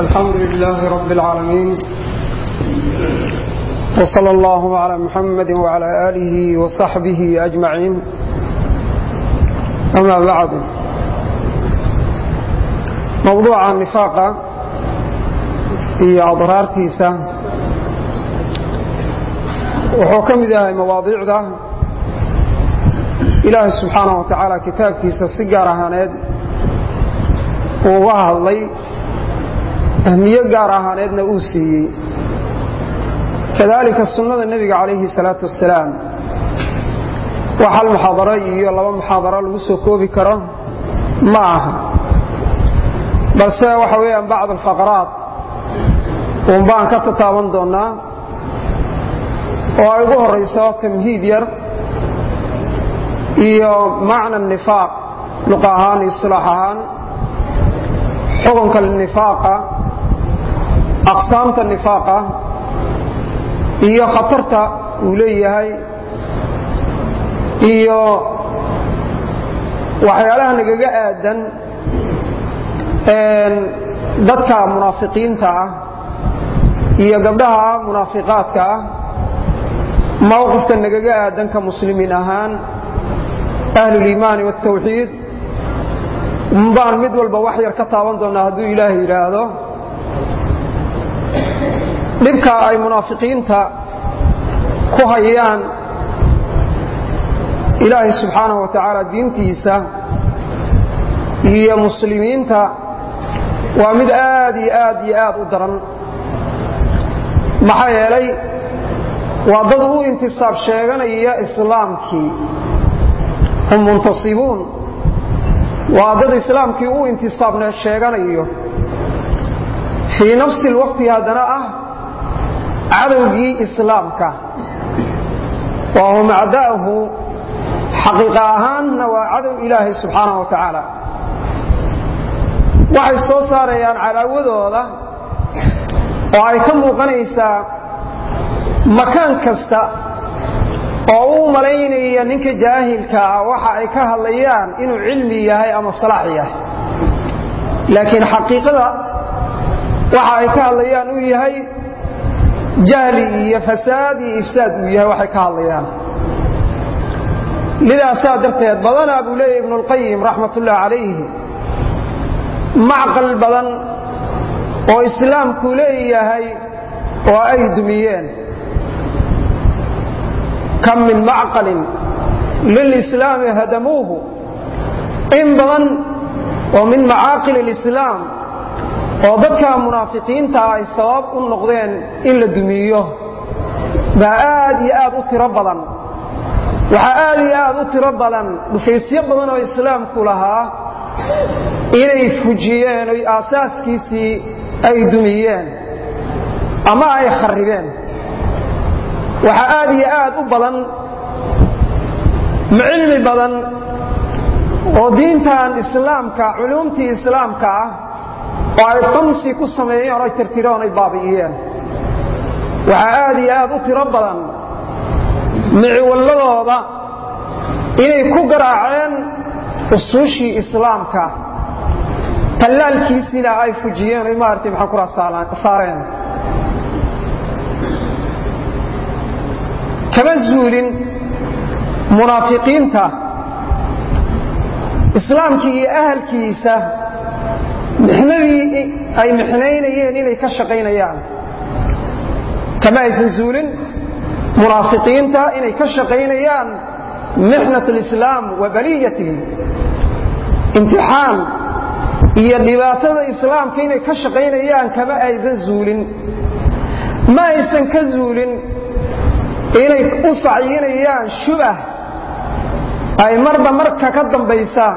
الحمد لله رب العالمين وصلى الله على محمد وعلى آله وصحبه أجمعين أما بعد موضوع النفاق في أضرارتيسة wuxuu ka mid yahay mawaadiicda ilaahay subxaanaه wa tacaala kitaabkiisa si gaar ahaaneed uu fahmiyo gaar ahaaneedna uu siiyey. Kadalika sunnada nebiga calayhi salaatu wasalaam wax hal muxaadaro iyo laba muxaadaro lagu soo koobi karo ma aha. Balse waxa weeyaan bacd alfaqraat unbaan ka tataaban doonnaa oo ay ugu horayso tamhiid yar iyo macna nifaaq luqa ahaan iyo isilaax ahaan. Xukunka nifaaqa aqsaamta nifaaqa iyo khatarta uu leeyahay iyo waxyaalaha nagaga aadan dadka munaafiqiinta ah iyo gabdhaha munaafiqaadka ah mawqifka nagaga aadanka muslimiin ahaan? Ahluliimaani wاtawxiid baan mid walba wax yar ka taaban doonnaa hadduu ilaahay yidhaahdo dhibka ay munaafiqiinta ku hayaan ilaahay subxaanaه wa tacaala diintiisa iyo muslimiinta waa mid aad iyo aad iyo aad u daran. Maxaa yeelay waa dad u intisaab sheeganaya islaamkii. Hum muntasibuun. Waa dad islaamkii u intisaab sheeganayo. Fii nafsi lwaqti haddana ah cadowgii islaamka. Wa hum acda'hu xaqiiqa ahaanna waa cadow ilaahay subxaanaه wa tacaala. Waxay soo saarayaan cadaawadooda oo ay ka muuqanaysaa makaan kasta oo u malaynaya ninka jaahilka ah. Waxa ay ka hadlayaan inuu cilmi yahay ama salaax yahay. Laakiin xaqiiqada waxa ay ka hadlayaan uu yahay jahli iyo fasaad iyo ifsaad uu yahay waxay ka hadlayaan. Lidaasaa darteed badanaa buu leeyahy ibnu اlqayim raxmat ullahi calayhi macqal badan oo islaamku leeyahay oo ay dumiyeen. Kam min macqalin lilslaami hadamuuhu in badan oo min macaaqil اlislaam oo dadka munaafiqiinta ay sabab u noqdeen in la dumiyo baa aad iyo aad u tiro badan. Waxaa aad iyo aad u tiro badan dhufaysyo badan oo islaamku lahaa inay fujiyeen oy aasaaskiisii ay dumiyeen ama ay kharribeen. Waxaa aad iyo aad u badan cilmi badan oo diintan islaamka culuumtii islaamka ah oo ay qamsi ku sameeyeen o ay tirtireen ay baabi'iyeen waxaa aad iyo aad u tiro badan. Miciwalladooda inay ku garaaceen usuushii islaamka. Tallaalkiisina ay fujiyeen oy maaragtay maxaa kura saareen. Kama zuulin munaafiqiinta. Islaamkii iyo ahalkiisa mixnadii ay mixnaynayeen inay ka shaqaynayaan. Kama aysan zuulin munaafiqiinta inay ka shaqaynayaan mixnat lislaam wa baliyatihi imtixaan iyo dhibaatada islaamka inay ka shaqaynayaan kama aysan zuulin. Ma aysan ka zuulin inay u sacyinayaan shubah ay marba marka ka dambaysa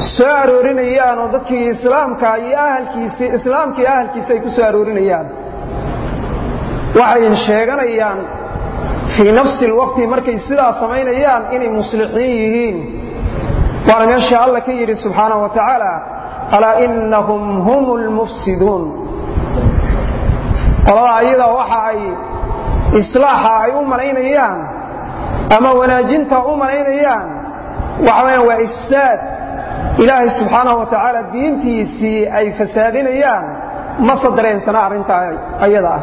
soo aroorinayaan oo dadkii islaamka iyo ahalkiisi islaamka iyo ahalkiisa ay ku soo aroorinayaan. Waxay sheeganayaan fii nafsi lwaqti markay sidaa samaynayaan inay muslixiin yihiin. Waana meesha alla ka yidhi subxaanaه wa tacaala alaa inahum hum lmufsiduun qolada ayada waxa ay islaaxa ay u malaynayaan ama wanaajinta u malaynayaan waxa weyaan waa ifsaad ilaahay subxaana wa tacaala diintiisii ay fasaadinayaan ma sadareensana arrintaa ayada ah.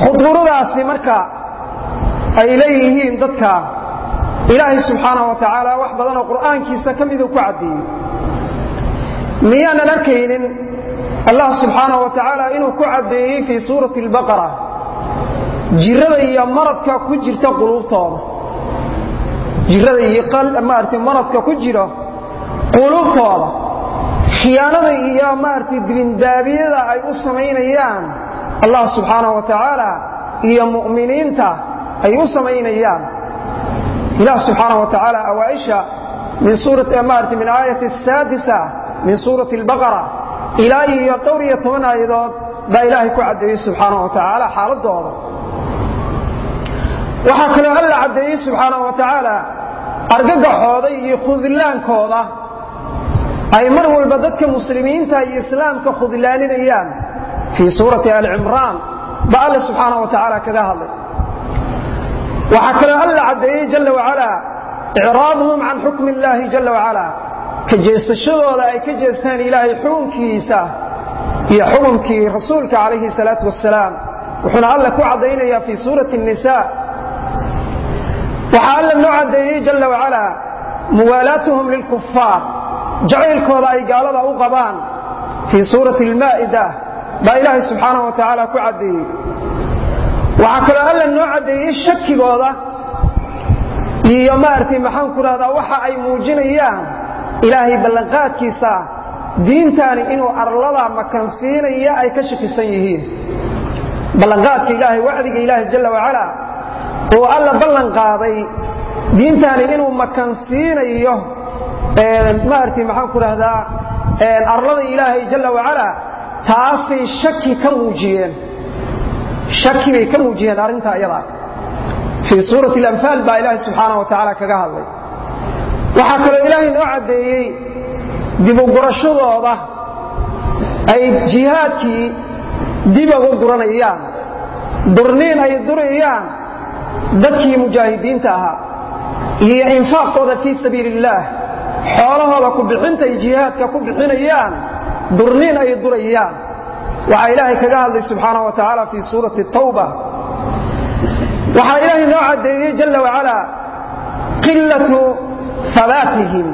Khuduuradaasi marka ay leeyihiin dadka ilaahay subxaana wa tacaala wax badanoo qur'aankiisa ka miduu ku caddeeyey miyaanan arkaynin allah subxaana wa tacaala inuu ku caddeeyey fii suurati albaqara jirada iyo maradka ku jirta quluubtooda jirada iyo maarata maradka ku jiro qulubtooda khiyaanada iyo maarata dibindaabiyada ay u samaynayaan allah subxaana wa tacaala iyo mu'miniinta ay u samaynayaan. Ilah subxaana wa tacaala awaaisha maarata min aayati saadisa min suurati albaqara ilaa iyo dhowr iyo toban aayadood baa ilaahay ku caddeeyey subxaana wa tacaala xaaladooda waxaa kaloo alla caddeeyey subxaana wa tacaala argagaxooda iyo khudillaankooda ay mar walba dadka muslimiinta iyo islaamka khudillaalinayaan fii suurati ali cimraan ba alle subxaana wa tacaala kaga hadlay. Waxaa kaloo alla caddeeyey jalla wacalaa icraaduhum can xukmi illaahi jalla wacalaa ka jeesashadooda ay ka jeestaan ilaahay xukunkiisa iyo xukumkii rasuulka calayhi salaatu wasalaam wuxuuna alla ku caddaynayaa fii suurati nisa waxaa alla noo caddeeyey jalla wacala muwaalaatuhum lilkufaar jacaylkooda ay gaalada u qabaan. Fii suurati اlmaa'ida baa ilaahay subxaanaه wa tacaala ku caddeeyey. Waxaa kaloo alla noo caddeeyey shakigooda iyo maaragtay maxaan ku rahdaa waxa ay muujinayaan ilaahay ballanqaadkiisa diintaani inuu arlada makansiinaya ay ka shakisan yihiin. Ballanqaadka ilaahay wacdiga ilaahay jalla wacala oo alla ballan qaaday diintaani inuu makansiinayo maaragtay maxaan ku rahdaa arlada ilaahay jalla wacala taasay shaki ka muujiyeen. Shaki bay ka muujiyeen arrinta ayada. Fii suurati alamfaal baa ilaahay subxaanah wa tacaala kaga hadlay. Waxaa kaloo ilaahay noo caddeeyey dibugurashadooda ay jihaadkii dib uga guranayaan. Durniin ay durayaan dadkii mujaahidiinta ahaa iyo infaaqooda fii sabiili illaah xoolahooda ku bixinta ay jihaadka ku bixinayaan durniin ay durayaan. Waxaa ilaahay kaga hadlay subxaana wa tacaala fii suurati tawba. Waxaa ilaahay noo caddeeyey jalla wacala qillatu habaatihim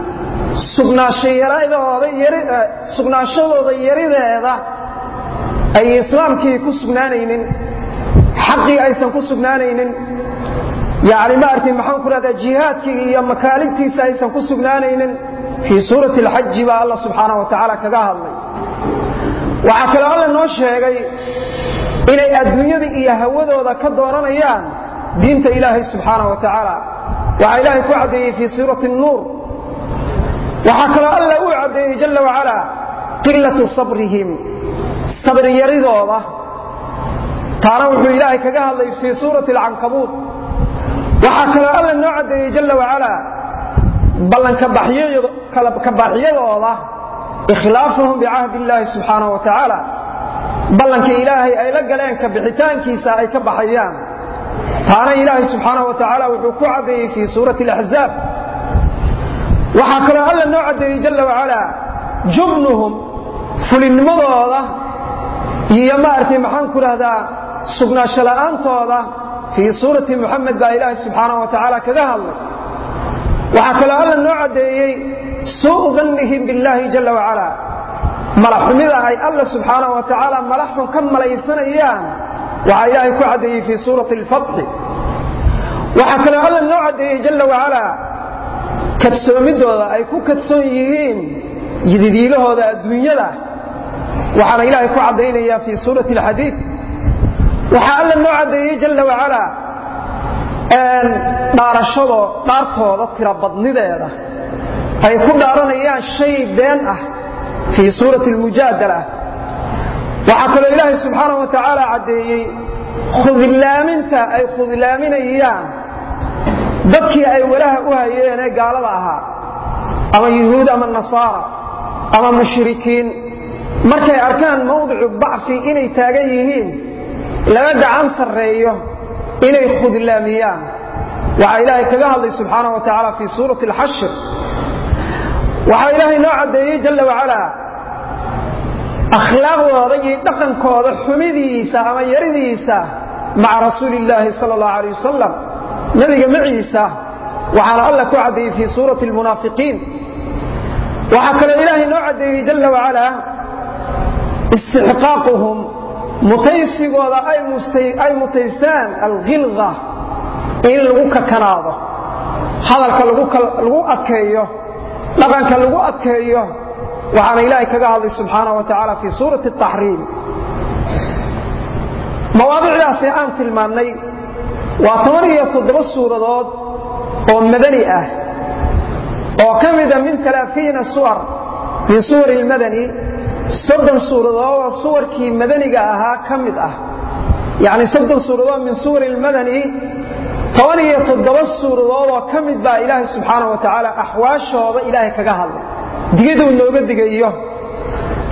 sugnaashadooda yarideeda ay islaamkii ku sugnaanaynin xaqii aysan ku sugnaanaynin yani maaragtay maxaan ku rahdaa jihaadkii iyo makaaligtiisa aysan ku sugnaanaynin fii suurati alxaji baa alla subxaana wa tacaala kaga hadlay waxaa kaloo alla noo sheegay inay adduunyada iyo hawadooda ka dooranayaan diinta ilaahay subxaana wa tacaala waxaa ilaahay ku caddeeyey fii suurati nuur waxaa kaloo alla uu caddeeyey jalla wacala qillatu sabrihim sabiryaridooda taana wuxuu ilaahay kaga hadlay fii suurati alcankabuut waxaa kaloo alla noo caddeeyey jalla wacala ballankabaxyadooda ikhlaafuhum bicahdi illaahi subxaana wa tacaala. Ballankii ilaahay ay la galeen ka bixitaankiisa ay ka baxayaan. Taana ilaahay subxaana wa tacaala wuxuu ku caddeeyey fii suurati alaxzaab waxaa kaloo alla noo caddeeyey jalla wacala jubnuhum fulinnimadooda iyo maaragtay maxaan ku rahdaa sugnaansho la'aantooda fii suurati muxamed baa ilaahay subxaana wa tacaala kaga hadlay. Waxaa kaloo alla noo caddeeyey suu dannihim billaahi jalla wacala malaxxumida ay alla subxaana wa tacaala malaxxun ka malaysanayaan waxaa ilaahay ku caddeeyey fii suurati alfatxi waxaa kaloo alla noo caddeeyey jalla wacala kadsoomiddooda ay ku kadsoon yihiin yididiilahooda adduunyada. Waxaana ilaahay ku caddaynaya fii suurati alxadiid waxaa alla noo caddeeyey jalla wacala dhaarashado dhaartooda tirabadnideeda. Ay ku dhaaranayaan shay been ah fii suurati almujaadala. Waxaa kaloo ilaahay subxaana wa tacaala caddeeyey khudlaaminta ay khudlaaminayaan. Dadkii ay walaha u hayeen ee gaalada ahaa ama yuhuud ama nasaara ama mushrikiin markay arkaan mawdicu bacfi inay taagan yihiin laga gacan sarreeyo inay khudlaamiyaan. Waxaa ilaahay kaga hadlay subxaana wa tacaala fii suurati alxashir waxaa ilaahay noo caddeeyey jalla wacalaa akhlaaqdooda iyo dhaqankooda xumidiisa ama yaridiisa maca rasuuli illaahi sala allahu alayh wasalam nebiga maciisa. Waxaana alla ku caddeeyey fii suurati almunaafiqiin. Waxaa kaloo ilaahay noo caddeeyey jalla wacalaa istixqaaquhum mutaysigooda ay mutaystaan alkhilda in lagu kakanaado hadalka lagu adkeeyo dhaqanka lagu adkeeyo waxaana ilaahay kaga hadlay subxaana wa tacaala fii suurati اtaxriim mawaadicdaasee aan tilmaannay waa toban iyo toddoba suuradood oo madani ah oo ka mida ah min alaaiina suwar min suwari اlmadani soddon suuradoodoo suwarkii madaniga ahaa ka mid ah. Yacni soddon suuradood min suwari ilmadani toban iyo toddoba suuradoodoo ka mid baa ilaahay subxaana wa tacaala axwaashooda ilaahay kaga hadlay. Digiduu nooga digayo.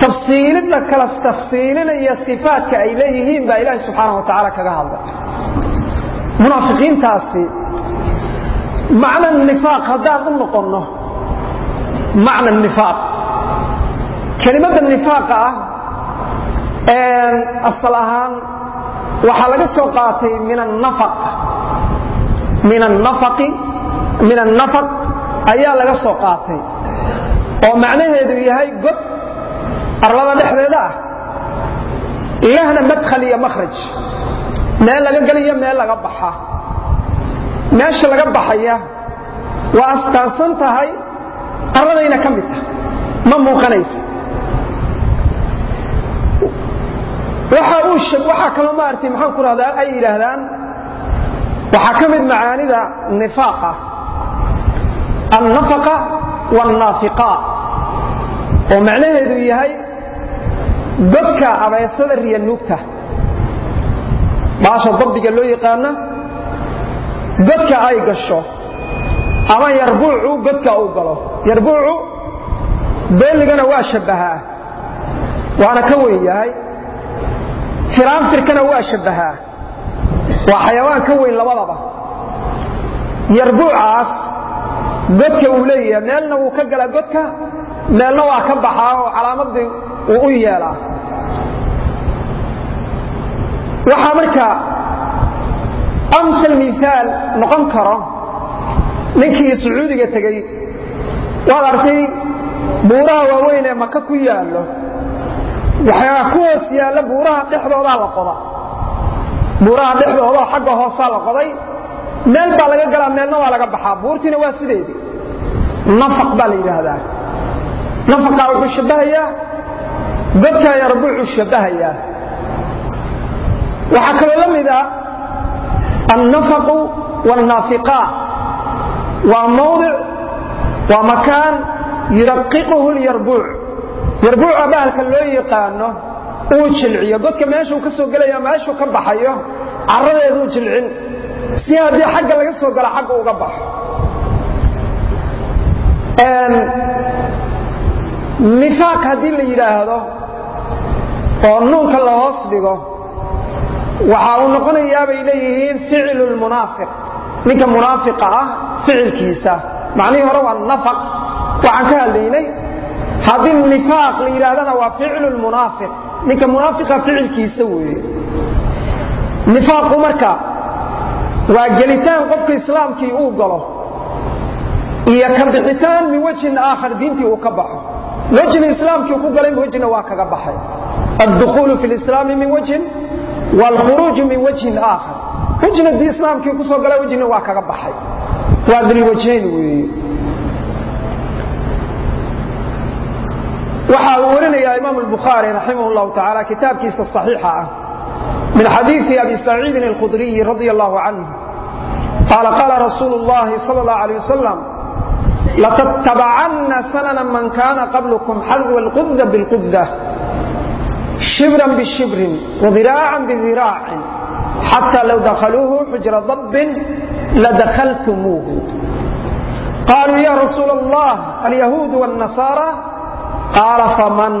Tafsiilidda kala tafsiilinaya sifaatka ay leeyihiin baa ilaahay subxaana wa tacaala kaga hadlay. Munaafiqiintaasi macna nifaaq haddaan u noqonno macna nifaaq kelimadda nifaaqa ah asal ahaan waxaa laga soo qaatay min annafaq ayaa laga soo qaatay. Oo macnaheedu yahay god arlada dhexdeeda ah lahna madkhal iyo makhraj. Meel laga geliyo meel laga baxa. Meesha laga baxaya waa astaansan tahay arladayna ka mid tahay. Ma muuqanaysa waxaa kaloo maartay maxaan ku rahdaa ay yidhaahdaan waxaa ka mid macaanida nifaaqa. Annafaqa wannaafiqaa oo macnaheedu yahay godka abeesada riya nuugta. Baasha dabdiga loo yaqaana godka ay gasho. Ama yarbuucu godka uu galo. Yarbuucu beeligana waa shabbahaa. Waana ka weyn yahay firaanfirkana waa shabbahaa waa xayawaan ka weyn labadaba. Yarbuucaas godka uu leeyahay meelna wuu ka galaa godka meelna waa ka baxaa oo calaamadii uu u yeelaa. Waxaa marka amsal miaal noqon karo ninkii sacuudiga tegey waad arkay buuraha waaweyn ee maka ku yaallo waxaa ku yaalla buuraha dhexdoodaa la qoda. Buuraha dhexdoodaoo xagga hoosaa la qoday. Meel baa laga galaa meelna waa laga baxaa. Buurtiina waa sideedii nafaq baa la yidhaahdaa. Nafaqaa wuxuu shabbahayaa. Godkaa yarbuucuu shabbahayaa. Waxaa kaloo la mida annafaqu wannaafiqaa waa mawdic waa makaan yuraqiquhu lyarbuuc yarbuuca bahalka loo yaqaano uu jilciyo. Godka meeshuu ka soo gelaya meeshuu ka baxayo caradeeduu jilcin. Si haddii xagga laga soo gala xagga uga baxo nifaaq haddii la yidhaahdo oo nuunka la hoos dhigo waxa uu noqonayaa bay leeyihiin ficlu lmunaafiq ninka munaafiqa ah ficilkiisa. Macnihii hore waa nafaq. Waxaan ka hadlaynay haddii nifaaq la yidhaahdana waa ficlu lmunaafiq ninka munaafiqa ficilkiisa weeye. Nifaaqu marka waa gelitaan qofka islaamkii uu galo iyo ka bixitaan min wejhin aakhar diintii uu ka baxo. Wejna islaamkii ku galay wejna waa kaga baxay. Addukuulu fi lislaami min wejhin wlkhuruuju min wajhin aakhar. Wejna dii islaamkii ku soo gala wejna waa kaga baxay. Waa dilwajhayn weeye waxa uu warinayaa imaam الbukhaari raximah اllahu taعala kitaabkiisa صaxiixa ah min xadiiثi abi saciidin اlkhudriyi radi allahu canه qaala qaala rasuulu اllahi salى اllah عalيه wasalam latattabacanna sanana man kana qablكm xadwa اlqudda bاlqudda shibran bishibrin wadiraacan bidiraacin xataa low dakhaluuhu xujra dabbin ladakhaltumuuhu qaaluu ya rasuula allah alyahuud wاnnasaara qaala faman?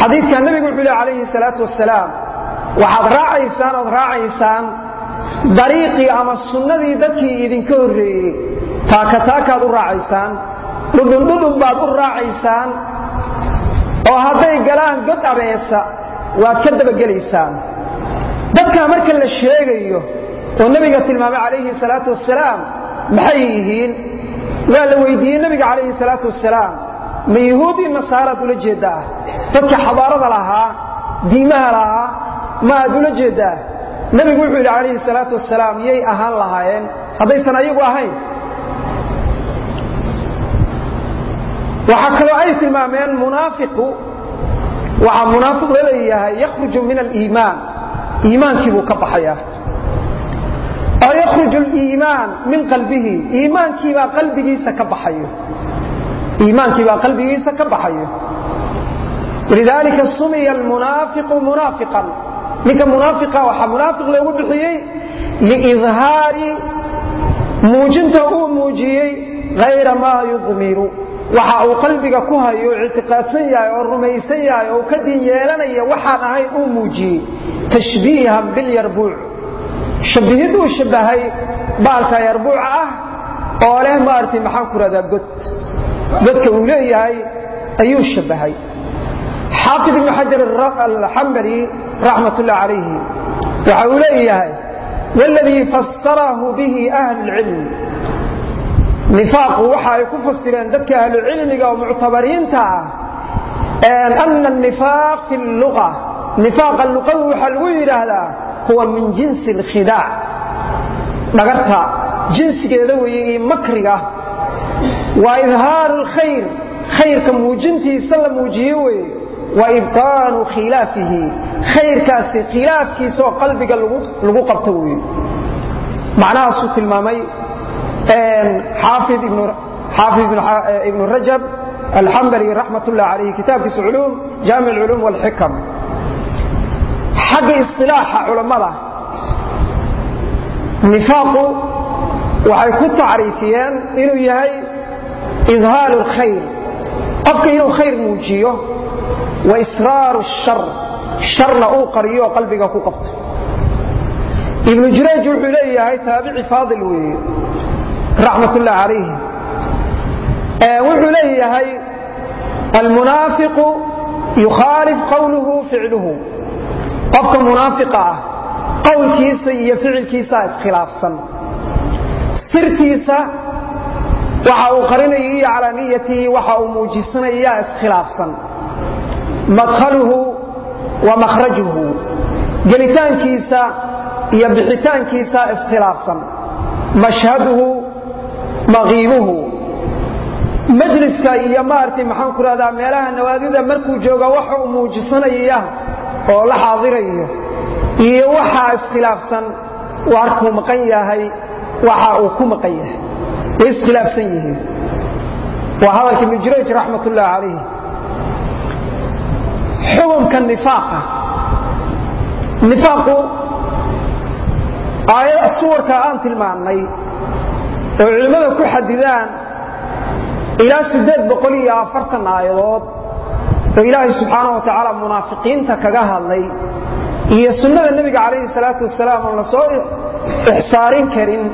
Xadiidkaa nebigu wuxuu leh calayhi salaatu wasalaam waxaad raacaysaan ood raacaysaan dariiqii ama sunnadii dadkii idinka horreeyey. Taaka taakaad u raacaysaan dhudhundhudhun baad u raacaysaan oo hadday galaan god abeesa waad ka dabagelaysaan. Dadkaa marka la sheegayo oo nebiga tilmaamay calayhi salaatu wasalaam maxay yihiin? Waa la weydiiyey nebiga calayhi salaatu wasalaam ma yahuudii nasaaraad ula jeeddaa dadka xadaarada lahaa diimaha lahaa ma aad ula jeeddaa nebigu wuxuu yidhi calayhi salaatu wasalaam yay ahaan lahaayeen. Haddaysan ayagu ahayn. Waxaa kaloo ay tilmaameen munaafiqu waxaa munaafiq la leeyahay yakhruju min aliimaan. Iimaankii buu ka baxayaa oo yakhruju aliimaan min qalbihi. Iimaankiibaa qalbigiisa ka baxayo iimaankiibaa qalbigiisa ka baxayo lidaalika sumiya almunaafiqu munaafiqan. Ninka munaafiqa waxaa munaafiq loogu bixiyey liidhaari muujinta uu muujiyey hayra maa yudmiru. Waxa uu qalbiga ku hayo o ictiqaadsan yahay oo rumaysan yahay oo ka din yeelanaya waxaan ahayn uu muujiyey. Tashbiihan bilyarbuuc shabbihid uu shabbahay baalka yarbuuca ah oo leh maaragtay maxaan ku rahdaa god godka uu leeyahay ayuu shabbahay xaafid ibnu xajar alxambali raxmat ullah calayhi waxa uu leeyahay wاladii fasarahu bihi ahlu اlcilm nifaaqu waxa ay ku fasireen dadka ahlucilmiga oo muctabariinta ah ana nifaaq fi lua nifaaqa luqadu waxaa lagu yidhaahdaa huwa min jinsi اlkhidaac dhagarta jinsigeeda weeye iyo makriga waa idhaaru اlkhayr khayrka muujintiisa la muujiye weye wa ibطaanu khilaafihi. Khayrkaasi khilaafkiisa oo qalbiga lagu qabto weye macnahaasuu tilmaamay xaafid ibnu rajab alxambali raxmat ullah alayh kitaabkiisa culum jaamic alculuum walxikam xagga isilaaxa culammada nifaaqu waxay ku tacriifiyeen inuu yahay idhaaru اlkhayr qofka inuu khayr muujiyo wa israaru shar sharna uu qariyo oo qalbiga ku qabto. Ibnu jurayj wuxuu leeyahay taabici faadil weeye raxmat ullah calayh wuxuu leeyahay almunaafiqu yukhaalif qowluhu ficluhu. Qofka munaafiqa ah qowlkiisa iyo ficilkiisaa iskhilaafsan. Sirtiisa waxa uu qarinaya iyo calaaniyatihi waxa uu muujisanayaa iskhilaafsan. Madkhaluhu wa makhrajuhu. Gelitaankiisa iyo bixitaankiisa iskhilaafsan. Mashhaduhu maqiibuhu majliska iyo maaragtay maxaan ku rahdaa meelaha nawaadida markuu jooga waxa uu muujisanaya oo la xaadirayo iyo waxaa iskhilaafsan waarkuu maqan yahay waxa uu ku maqan yahay way iskhilaafsan yihiin. Waa hadalka ibnu jurayj raxmat ullah calayh xukunka nifaaqa. Nifaaqu aayada suwarka aan tilmaannay oo culimmada ku xadidaan ilaa aayadood oo ilaahay subxaana wa tacaala munaafiqiinta kaga hadlay iyo sunnada nebiga calayhi salaatu wasalaam oon la soo ixsaarin karin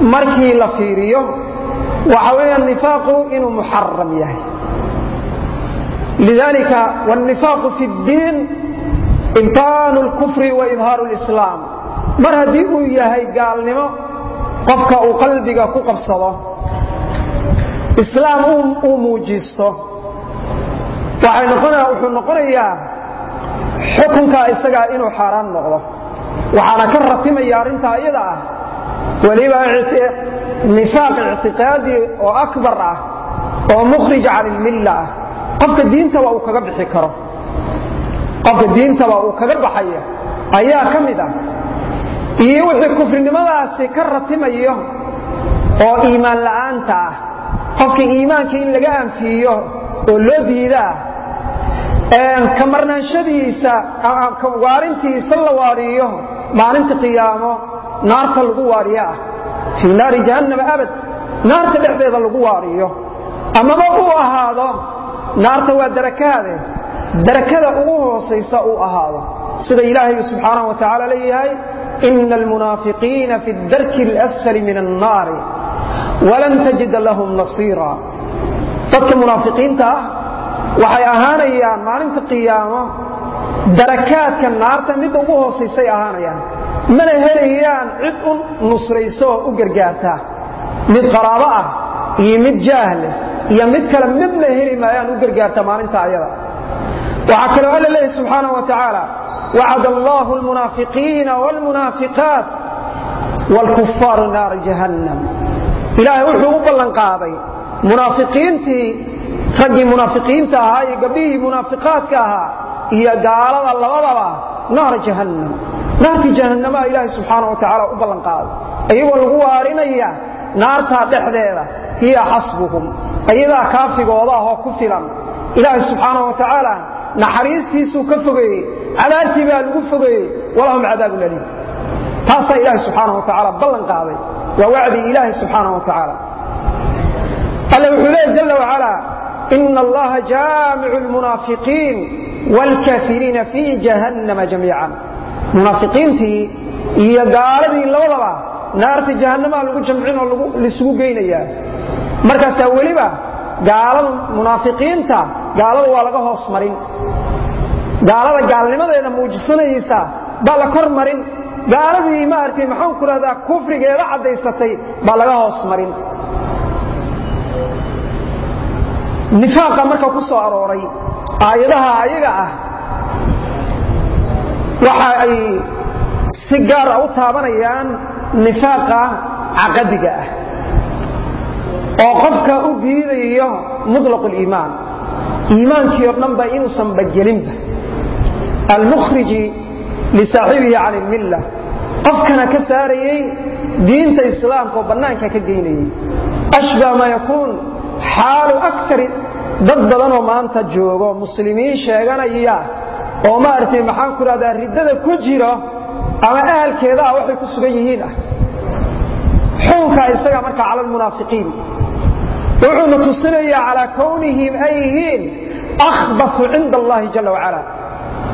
markii la fiiriyo waxa weya nifaaqu inuu muxaram yahay. Lidalika wanifaaqu fi ddiin ibtaanu lkufri wa idhaaru lislaam mar haddii uu yahay gaalnimo qofka uu qalbiga ku qabsado islaam uu muujisto. Wuxuu noqonayaa xukunkaa isagaa inuu xaaraan noqdo. Waxaana ka ratimaya arrintaa iyada ah weliba nifaaq ictiqaadi oo akbar ah oo mukhrij can ilmilla ah qofka diintaba uu kaga bixi karo. Qofka diintaba uu kaga baxaya ayaa ka mid ah. Iyo wixii kufrinimadaasi ka ratimayo oo iimaan la'aanta ah qofka iimaanka in laga anfiiyo oo loo diidaa ka marnaanshadiisa waarintiisa la waariyo maalinta qiyaamo naarta lagu waariyo ah. Fii naari jahannama abad naarta dhexdeeda lagu waariyo. Amaba uu ahaado naarta waa darakaade. Darakada ugu hoosaysa uu ahaado. Sida ilaahay subxaanaه wa tacaala leeyahay ina almunaafiqiina fi darki اlasfali min annaari walan tajida lahum nasiira. Dadka munaafiqiinta ah waxay ahaanayaan maalinta qiyaamo darakaadka naarta midda ugu hoosaysay ahaanayaan. Mana helayaan cid u nusraysooo u gargaarta. Mid qaraabo ah iyo mid jaahleh iyo mid kale midna heli maayaan u gargaarta maalinta ayada. Waxaa kaloo alla leeyahy subxaanah wa tacaala wacad allaahu almunaafiqiina waalmunaafiqaat waalkuffaaru naara jahannam. Ilaahay wuxuu u ballanqaaday munaafiqiintii raggii munaafiqiinta ahaa iyo gabdhihii munaafiqaadka ahaa iyo gaalada labadaba naara jahannam. Naartii jahannamaha ilaahay subxaana wa tacaala u ballan qaaday iyagoo lagu waarinaya naartaa dhexdeeda hiya xasbuhum. Ayadaa kaafigooda ahoo ku filan. Ilaahay subxaana wa tacaala naxariistiisuu ka fogeeyey cadaabtii baa lagu fogeeyey walahum cadaabun aliim. Taasaa ilaahay subxaana wa tacaala ballan qaaday waa wacdii ilaahay subxaana wa tacaala alle wuxuu leeya jala wacala ina allaha jaamicu lmunaafiqiin wاlkaafiriina fii jahannama jamiican munaafiqiintii iyo gaaladii labadaba naarta jahannamaha lagu jamcin oo laisugu geynayaa markaasaa weliba gaalada munaafiqiinta gaalada waa laga hoos marin gaalada gaalnimadeeda muujisanaysa baa la kor marin gaaladii maaragtay maxaan ku rahdaa kufrigeeda caddaysatay baa laga hoos marin nifaaqa marka ku soo arooray aayadaha ayaga ah waxa ay si gaar a u taabanayaan nifaaqa caqadiga ah oo qofka u diidayo mutlaq liimaan iimaankii o dhanba inuusan bagelinba almukhriji lisaaxibihi can ilmilla qofkana ka saarayey diinta islaamka oo bannaanka ka geynayey ashba maa yakuun xaalu akari dad badanoo maanta joogo muslimiin sheeganaya oo maaragtay maxaan ku rahdaa riddada ku jiro ama ahalkeeda ah waxay ku sugan yihiin ah. Xukunkaa isaga marka cala almunaafiqiin wuxuuna tusinayaa calaa kownihim ay yihiin akhbafu cinda allahi jala wacala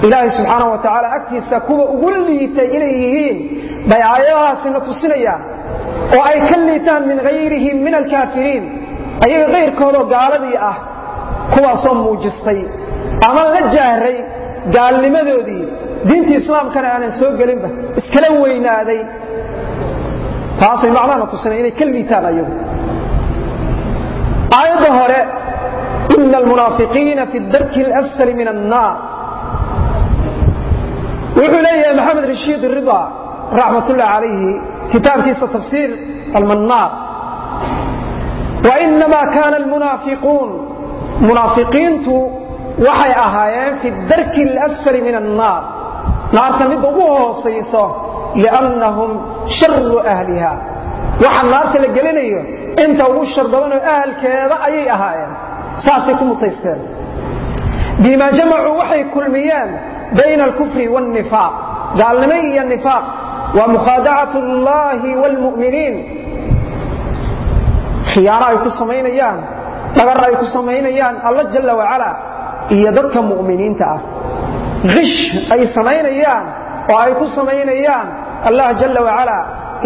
ilaahay subxaana wa agtiisa kuwa ugu liitay inay yihiin bay aayadahaasina tusinayaan oo ay ka liitaan min hayrihim min alkaafiriin ayaga kayrkoodoo gaaladii ah kuwaasoo muujistay ama la jahray gaalnimadoodii. Diintii islaamkana aanan soo gelinba iskala weynaaday. Taasay macnahana tusinay inay ka liitaan ayagu aayadda hore ina almunaafiqiina fi darki اlasfali min annaar. Wuxuu leeyahay maxamed rashiid rida raxmatullahi calayhi kitaabkiisa tafsiir almannaar wainamaa kaana almunaafiquun munaafiqiintu waxay ahaayeen fi darki اlasfali min annaar naarta midda ugu hoosayso liannahum sharu ahliha waxa naarta la gelinayo inta ugu shar badanoo ahalkeeda ayay ahaayeen saasay ku mutaysteen bima jamacuu waxay kulmiyeen bayna alkufri wاlnifaaq gaalnimo iyo nifaaq waa mukhaadacat اllahi wاlmu'miniin khiyaano ay ku samaynayaan dhagar ay ku samaynayaan alla jala wacala iyo dadka mu'miniinta ah. Kish ay samaynayaan oo ay ku samaynayaan allah jala wacala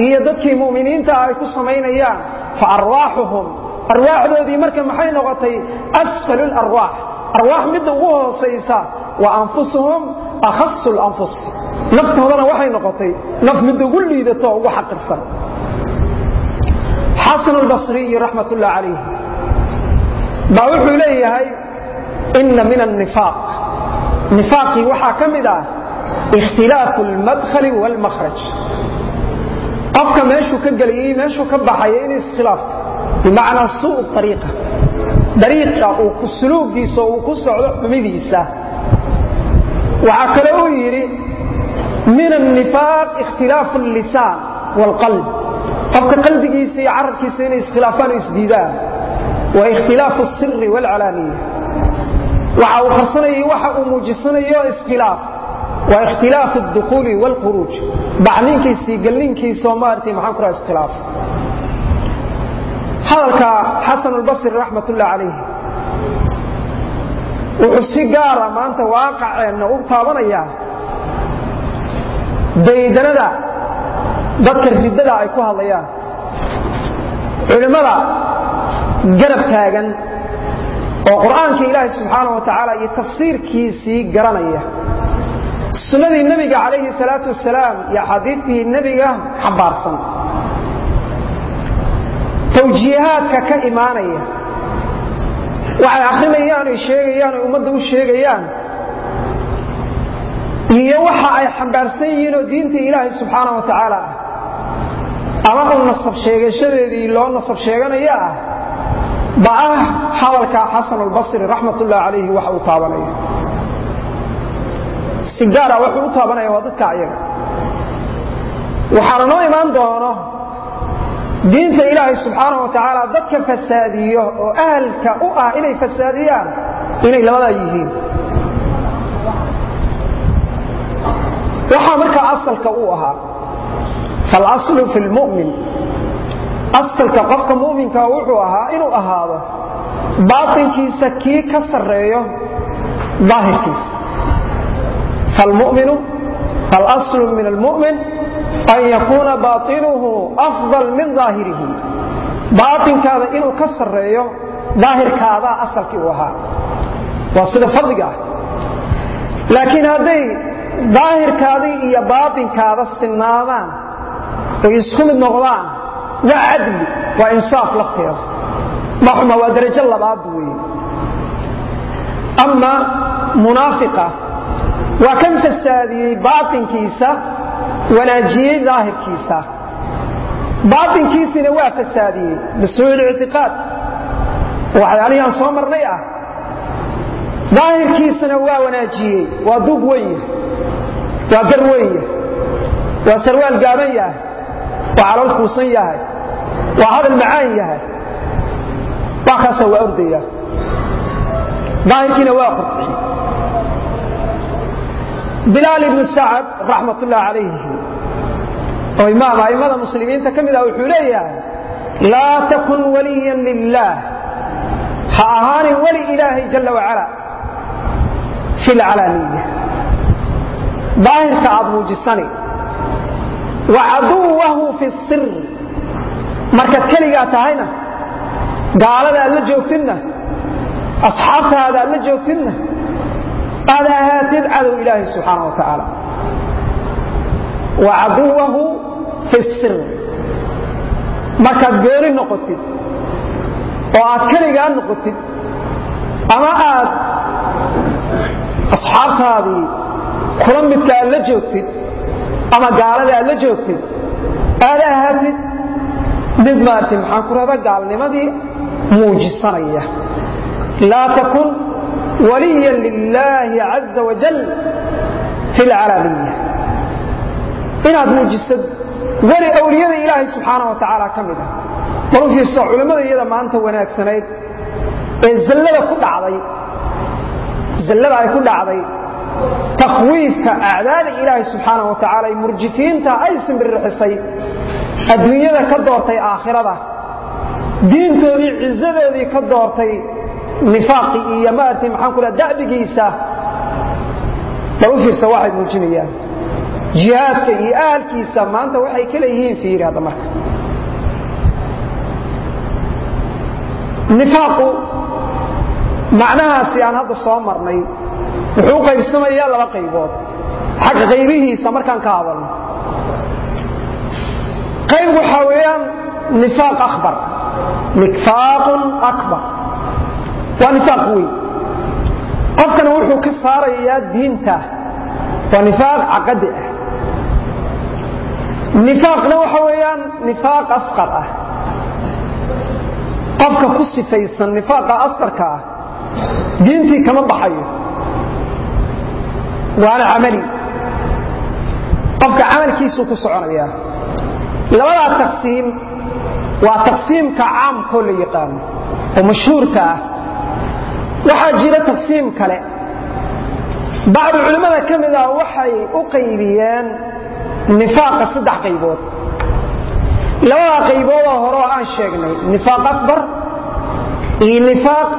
iyo dadkii mu'miniinta ah ay ku samaynayaan. Fa arwaaxuhum arwaaxdoodii marka maxay noqotay? Asfalu larwaax. Arwaax midda ugu hoosaysa wa anfusuhum akhasu lanfus. Naftoodana waxay noqotay naf midda ugu liidato ugu xaqirsan xasan albasriyi raxmat ullah calayh baa wuxuu leeyahay ina min annifaaq. Nifaaqii waxaa ka mid ah ikhtilaafu almadkhali waalmakhraj qofka meeshuu ka gelayay meeshuu ka baxaya inay iskhilaafto bimacnaa suu ariiqa dariiqa uu suluugiisa uu ku socdo xumidiisa waxaa kale uu yidhi min annifaaq ikhtilaafu allisaan waalqalb qofka qalbigiisa iyo carabkiisa inay iskhilaafaan oo isdiidaan. Wa ikhtilaafu asiri waalcalaaniya waxa uu qarsanayay waxa uu muujisanayo iskhilaaf. Waa ikhtilaafu adukhuuli waalkhuruuj bacninkiisii gallinkiisaoo maaragtay maxaan ku raha iskhilaaf? Hadalka xasan albasri raxmat ullah calayh wuxuu si gaara maanta waaqaceenna u taabanayaa. Daydanada dadka riddada ay ku hadlayaan. Culimmada garab taagan oo qur'aanka ilaahi subxaana wa tacaala iyo tafsiirkiisii garanaya. Sunnadii nebiga calayhi salaatu wasalaam iyo axaadiistii nebiga xambaarsan. Tawjiihaadka ka imaanaya. Waxay akrinayaan oy sheegayaan oy ummadda u sheegayaan. Iyo waxa ay xambaarsan yihiin oo diinta ilaahay subxaana wa tacaala ah ama u nasab sheegashadeedii loo nasab sheeganaya ah ba ah hadalka xasan albasri raxmatullahi calayhi waxa uu taabanaya. Si gaara wuxuu u taabanaya waa dadka ayaga. Waxaana noo imaan doono diinta ilaahay subxaana wa tacaala dadka fasaadiyo oo ahalka u ah inay fasaadiyaan inay labadaa yihiin. Waxaa markaa asalka uu ahaa falaslu fi lmu'min asalka qofka mu'minka wuxuu ahaa inuu ahaado baatinkiisa kii ka sarreeyo daahirkiisa falmuminu falaslu min almu'min an yakuuna baatinuhu afdal min daahirihi baatinkaada inuu ka sarreeyo daahirkaadaa asalkii uu ahaa waa sida fadliga ah laakiin hadday daahirkaadii iyo baatinkaada sinaadaan oy isku mid noqdaan waa cadli waa insaaf lafteeda maxuma waa darajo labaad weeye. Ama munaafiqa waa kan fasaadiyey baatinkiisa wanaajiyey daahirkiisa. Baatinkiisina waa fasaadiyey bisuui lictiqaad waxyaalihii aan soo marnay ah. Daahirkiisana waa wanaajiyey waa duub weyn yahay waa gar weyn yahay waa sarwaal gaaban yahay waa calool kuusan yahay. Waa hadal macaan yahay. Waa kaasa waa ordaya daahirkiina waa qurxiy bilaal ibnu sacad raxmatullahi calayhi. Oo imaam a'immada muslimiinta ka mid ah wuxuu leeyahay laa takun waliyan lilaah ha ahaanin weli ilaahay jalla wacala fi lcalaaniya daahirka aad muujisani wa caduwahu fi sir markaad keligaa tahayna gaalada aad la joogtidna asxaabtaada aad la joogtidna aad ahaatid cadow ilaahi subxaana wa tacaala wa caduwahu fi sir markaad gooni noqotid oo aad keligaa noqotid ama aad asxaabtaadii kula midka aad la joogtid ama gaalada aad la joogtid. Aad ahaatid mid maarti maxaan ku rahda gaalnimadii? Muujisanaya laa takun waliyan lilaahi caza wajal fi lcalaaniya inaad muujisad weli awliyada ilaahay subxaana wa tacaala ka mid ah. Bal u fiirso culimmada iyada maanta wanaagsanayd ee zallada ku dhacday zallada ay ku dhacday takwiifka acdaada ilaahay subxaana wa tacaala ee murjifiinta ay simbirixisay adduunyada ka doortay aakhirada diintoodii cizadoodii ka doortay nifaaqii iyo maarti maxaan ku da'bigiisa bal u waxay muujinayaan. Jihaadka iyo ahalkiisa maanta waxay ka leeyihiin fiiri hadda marka. Nifaaqu macnahaasi aan hadda soo marnay wuxuu qaybsamayaa laba qaybood. Xagga qaybihiisa markaan ka hadalno. Qayb waxaa weeyaan nifaaq akbar. Nifaaqun akbar. Waa nifaaq weyn. Qofkana wuxuu ka saarayaa diinta. Waa nifaaq caqadi ah. Nifaaqna waxa weeyaan nifaaq asqar ah. Qofka ku sifaysan nifaaqa asqarka ah diintii kama baxayo waana camali. Qofka camalkiisuu ku soconaya labadaa taqsiim waa taqsiimka caamkoo la yaqaano oo mashhuurka ah. Waxaa jira taqsiim kale. Bacdu culimmada ka mid ah waxay u qaybiyeen nifaaqa saddex qaybood. Labadaa qayboodoo hore oo aan sheegnay nifaaq akbar iyo nifaaq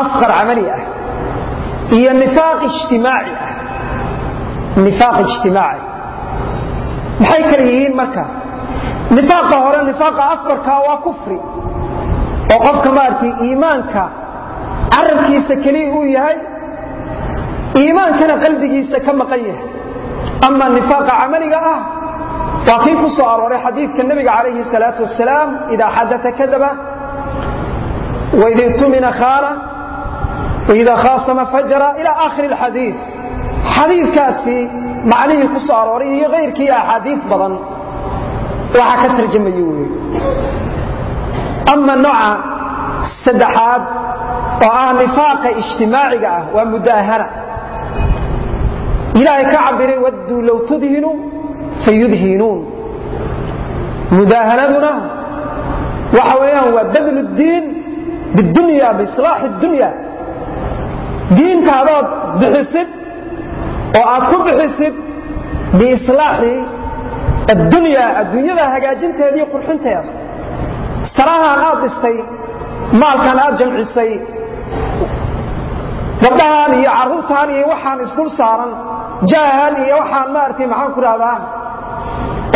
asqar camali ah iyo nifaaq ijtimaaci ah nifaaq ijtimaaci. Maxay kala yihiin marka? Nifaaqa hore nifaaqa akbarka waa kufri. Oo qofka maaragtay iimaanka carabkiisa keliya uu yahay iimaankana qalbigiisa ka maqan yahay. Ama nifaaqa camaliga ah waa kii ku soo arooray xadiidka nebiga calayhi salaatu wasalaam idaa xadaa kadaba waid itumina khaana waida khaasama fajara ila aakhiri alxadiid xadiidkaasi macnihii ku soo arooray iyo kayrkii axaadiid badan waxaa ka tarjamaya wey ama nooca saddexaad oo ah nifaaqa ijtimaaciga ah waa mudaahana ilaahay ka cabiray wadduu low tudhinu fayudhinuun mudaahanaduna waxa weeyaan waa badlu diin bidunya biislaaxi dunya. Diinka hadaad bixisid oo aad ku bixisid biislaaxi addunya adduunyada hagaajinteeda iyo qurxinteeda. Sarahaan aad dhistay maalkan aad jamcisay gabdhahaan iyo carruurtaan iyo waxaan isdul saaran jaahan iyo waxaan maaragtay maxaan ku rahdaa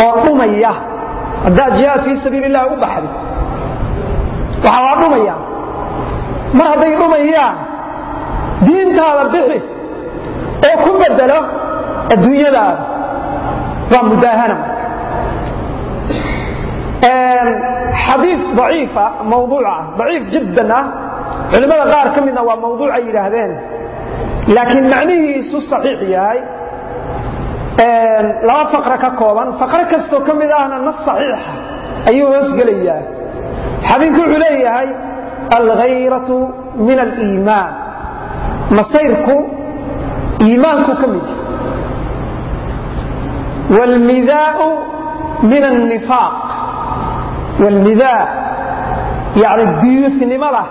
oo dhumaya. Haddaad jihaad fii sabiil illahi u baxday waxa waa dhumaya. Mar hadday dhumayaan diintaada bixi oo ku bedelo adduunyadaada waa mudaahana. Xadii aciifa mawduuca daciif jiddan ah. Culimmada qaar ka midna waa mawduuc yidhaahdeen. Laakiin macnihiisu saxiix yahay. Laba faqra ka kooban. Faqro kastoo ka mid ahna nas saxiixa ayuu hoosgelayaa xadiidku wuxuu leeyahay alghayratu min aliimaan. Masayrku iimaanku ka mid wlmidaau min annifaaq. Wlmidaa yani diyuusnimada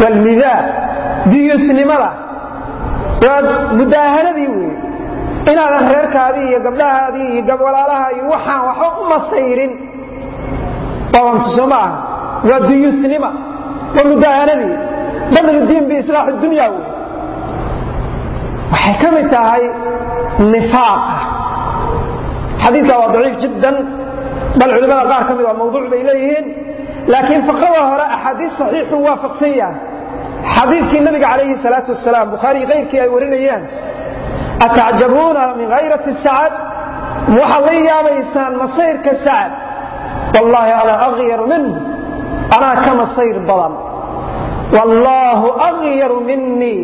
wlmidaa diyuusnimada waa mudaahanadii wey inaadan reerkaadii iyo gabdhahaadii iyo gabwalaalaha iyo waxaan waxba u masayrin. Soo ma aha. Waa diyuusnima waa mudaahanadii. Badlu diin biislaax dunya wey waxay ka mid tahay nifaaqa xadiidka waa daciif jiddan bal culimada qaar ka mid waa mawduuc bay leeyihiin laakiin faqrada hore axaadiis saxiixuu waafaqsan yahay xadiidkii nabiga calayhi salaatu wasalaam bukhaari kayrkii ay warinayaan atacjabuuna min hayrati sacad? Waxaad la yaabaysaan masayrka sacad. Wallaahi ana akhyaru minhu anaa ka masayr badan wallaahu akhyaru minii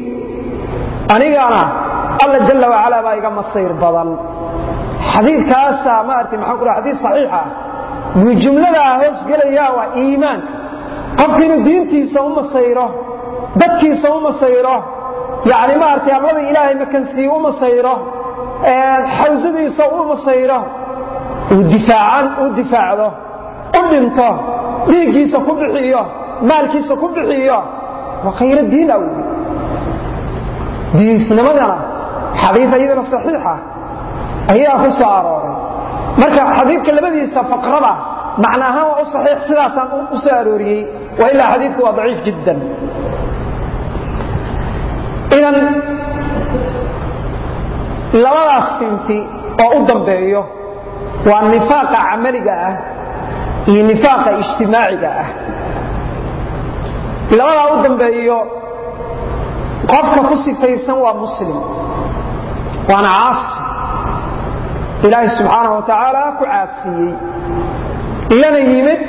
anigana alla jalla wacala baa iga masayr badan. Xadiikaasaa maarata maxaan ku xadiis saxiixa buu jumladaa hoos gelayaa waa iimaanka qofku inuu diintiisa u masayro dadkiisa u masayro yani maaragtay arlada ilaahay makansii u masayro xawsadiisa u masayro uu difaacdo u dhinto dhiiggiisa ku bixiyo maalkiisa ku bixiyo waa khayro diin aw diisnimadana xadiis iyadana saxiixa ayaa ku soo arooray. Marka xadiidka labadiisa faqrada macna ahaan waa u saxiix sidaasaan u soo arooriyey wa ilaa xadiidku waa daciif jiddan. Idan labadaas sinti oo u dambeeyo waa nifaaqa camaliga ah iyo nifaaqa ijtimaaciga ah. Labadaa u dambeeyo qofka ku sifaysan waa muslim waana caasi ilaahay subxaanaه wa tacaala ku caasiyey lana yimid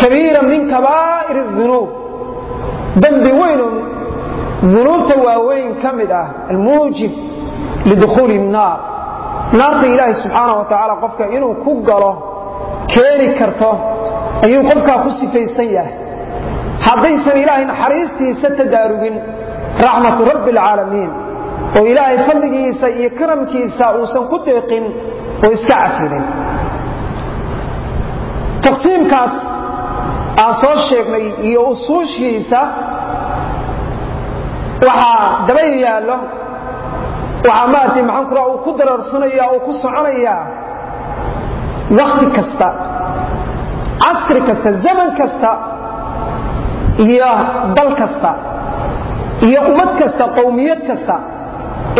kabiira min kabaa'ir الذunuub dembi weynoo dunuubta waaweyn ka mid ah almuujib lidukhuuli الnaar naarta ilaahay subxaanaه wa tacaala qofka inuu ku galo keeni karto ayuu qofkaa ku sifaysan yahay haddaysan ilaahay naxariistiisa tadaarugin raxmatu rabbi اlcaalamiin oo ilaahay fadligiisa iyo karamkiisa uusan ku deeqin oo iska cafinin taqsiimkaas aan soo sheegnay iyo usuushiisa waxaa daba yaallo. Waxaa maaragtay maxaan ku uu ku dararsanaya uu ku soconayaa wakti kasta casri kasta zaman kasta iyo dal kasta iyo ummad kasta qowmiyad kasta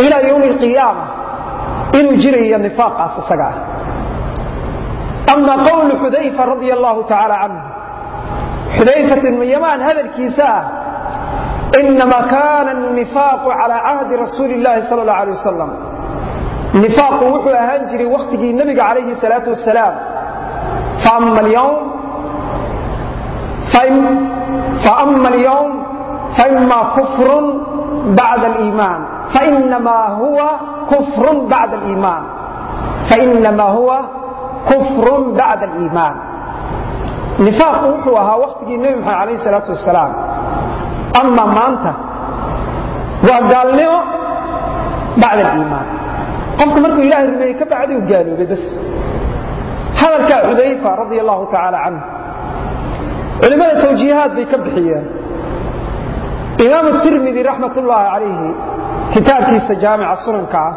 ilaa ywm اqiyaama inuu jirayo nifaaqaas isaga ah. Ama qowlu xudayfa radi allahu tacaala canhu xudayfat ibnu yamaan hadalkiisa ah inama kana nifaaqu calaa cahdi rasuuli llahi sal la alay wasalam nifaaqu wuxuu ahaan jiray wakhtigii nebiga calayhi salaatu wasalaam faama alyawm faima kufrun bacda aliimaan fainamaa huwa kufrun bacda aliimaan fainamaa huwa kufrun bacda aliimaan nifaaqu wuxuu ahaa wakhtigii nebi maxamed calayhi salaatu wasalaam ama maanta waa gaalnimo bacda aliimaan qofku markuu ilahay rumeeyey ka bacdi u gaaloobay bas hadalkaa xudayfa radia allahu tacaala canhu culimmada tawjiihaad bay ka bixiyeen imaam tirmidi raxmat ullaahi calayhi kitaabkiisa jaamica sunanka ah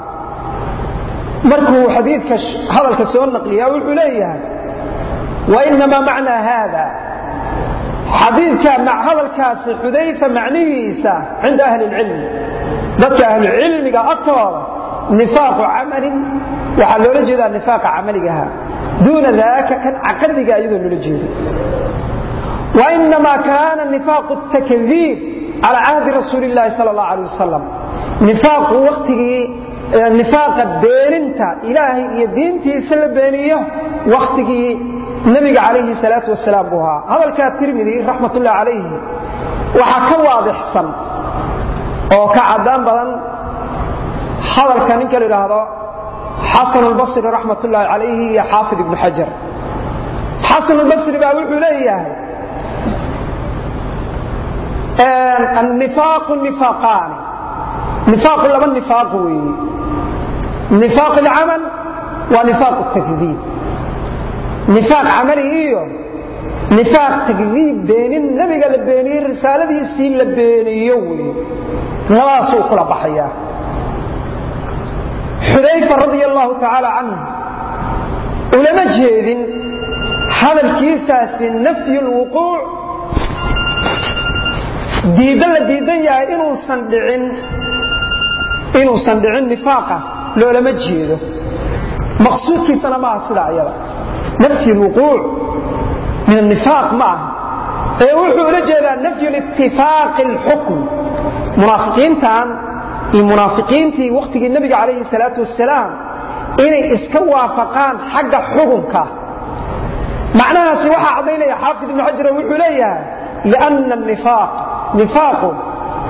markuu xadiidka hadalka soo naqliyaa wuxuu leeyahay wainamaa macnaa haada xadiidka hadalkaasi xudayfa macnihiisa cinda ahli lcilmi dadka ahlucilmiga agtooda nifaaqu camalin waxaa loola jeedaa nifaaqa camaligaha duuna daaka kan caqadiga iyadoo loola jeedo. Wainamaa kaana nifaaqu takdiib cala cahdi rasuuli llahi sal allahu alay wasalam nifaaqu wakhtigii nifaaqa beeninta ilaahay iyo diintiisa la beeniyo wakhtigii nabiga calayhi salaatu wasalaam buu ahaa hadalkaa tirmidi raxmatullahi calayhi waxaa ka waadixsan oo ka caddaan badan hadalka ninka la idhaahdo xasan albasri raxmatullaahi calayhi iyo xaafid ibnu xajar xasan albasri baa wuxuu leeyahay annifaaqu nifaaqaani. Nifaaqu laba nifaaq weeye nifaaq alcamal waa nifaaq takdiib nifaaq camali iyo nifaaq takdiib beenin nabiga la beeniyey risaaladiisii la beeniyo wey labadaasuu kula baxayaa. Xudayfa radia allahu tacaala canhu ulama jeedin hadalkiisaasi nafyu lwuquuc diidda la diidan yahay inuusan dhicin nifaaqa loolama jeedo. Maqsuudkiisana maaha sidaa iyada nafy lwuquuc min anifaaq ma aha. Ee wuxuu ula jeedaa nafyu litifaaqi اlxukm munaafiqiintan iyo munaafiqiintii wakhtigii nebiga calayhi salaatu wasalaam inay iska waafaqaan xagga xukunka macnahaasi waxaa caddaynaya xaafid ibnu xajar wuxuu leeyahay lianna nifaaq nifaaqu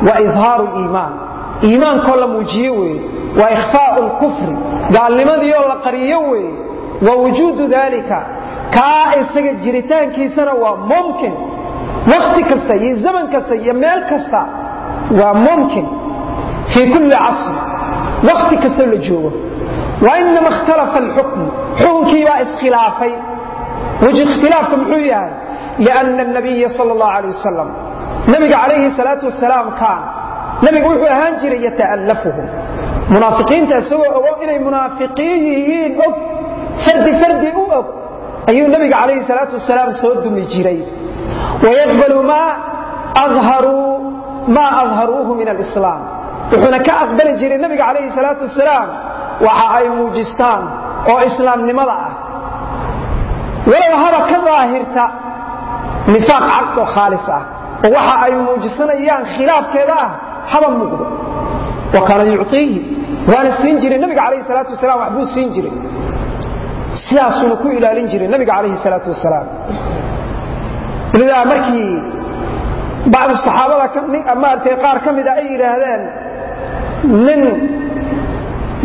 waa idhaaru liimaan iimaankoo la muujiye weeye waa ikhfaau lkufri gaalnimadiioo la qariyo weeye wa wujuudu dalika kaa isaga jiritaankiisana waa mumkin. Wakti kasta iyo zaman kasta iyo meel kasta waa mumkin. Fii kulli casr wakti kastoo la joogo. Wainama ikhtalafa alxukmu xukunkiibaa iskhilaafay. Weji ikhtilaafka muxuu yahay? Lianna nabiya sal allahu alay wasalam nabiga calayhi salaatu wasalaam kaan. Nabigu wuxuu ahaan jiray yata'allafuhum. Munaafiqiinta isagoo ogo inay munaafiqiin yihiin og. Fardi fardi u og. Ayuu nabiga calayhi salaatu wasalaam soo dumi jiray. Wayaqbalu maa adharuuhu min alislaam. Wuxuuna ka aqbali jiray nabiga calayhi salaatu wasalaam waxa ay muujistaan oo islaamnimada ah. Walow haba ka daahirta nifaaq cad oo khaalis ah oo waxa ay muujisanayaan khilaafkeeda ah haba muuqdo. Wa kaana yuciihi waana siin jiray nabiga calayhi salaatu wasalaam waxbuu siin jiray. Sidaasuuna ku ilaalin jiray nabiga calayhi salaatu wasalaam lidaa markii bacdu saxaabada maaragtay qaar ka mida ay yidhaahdeen nin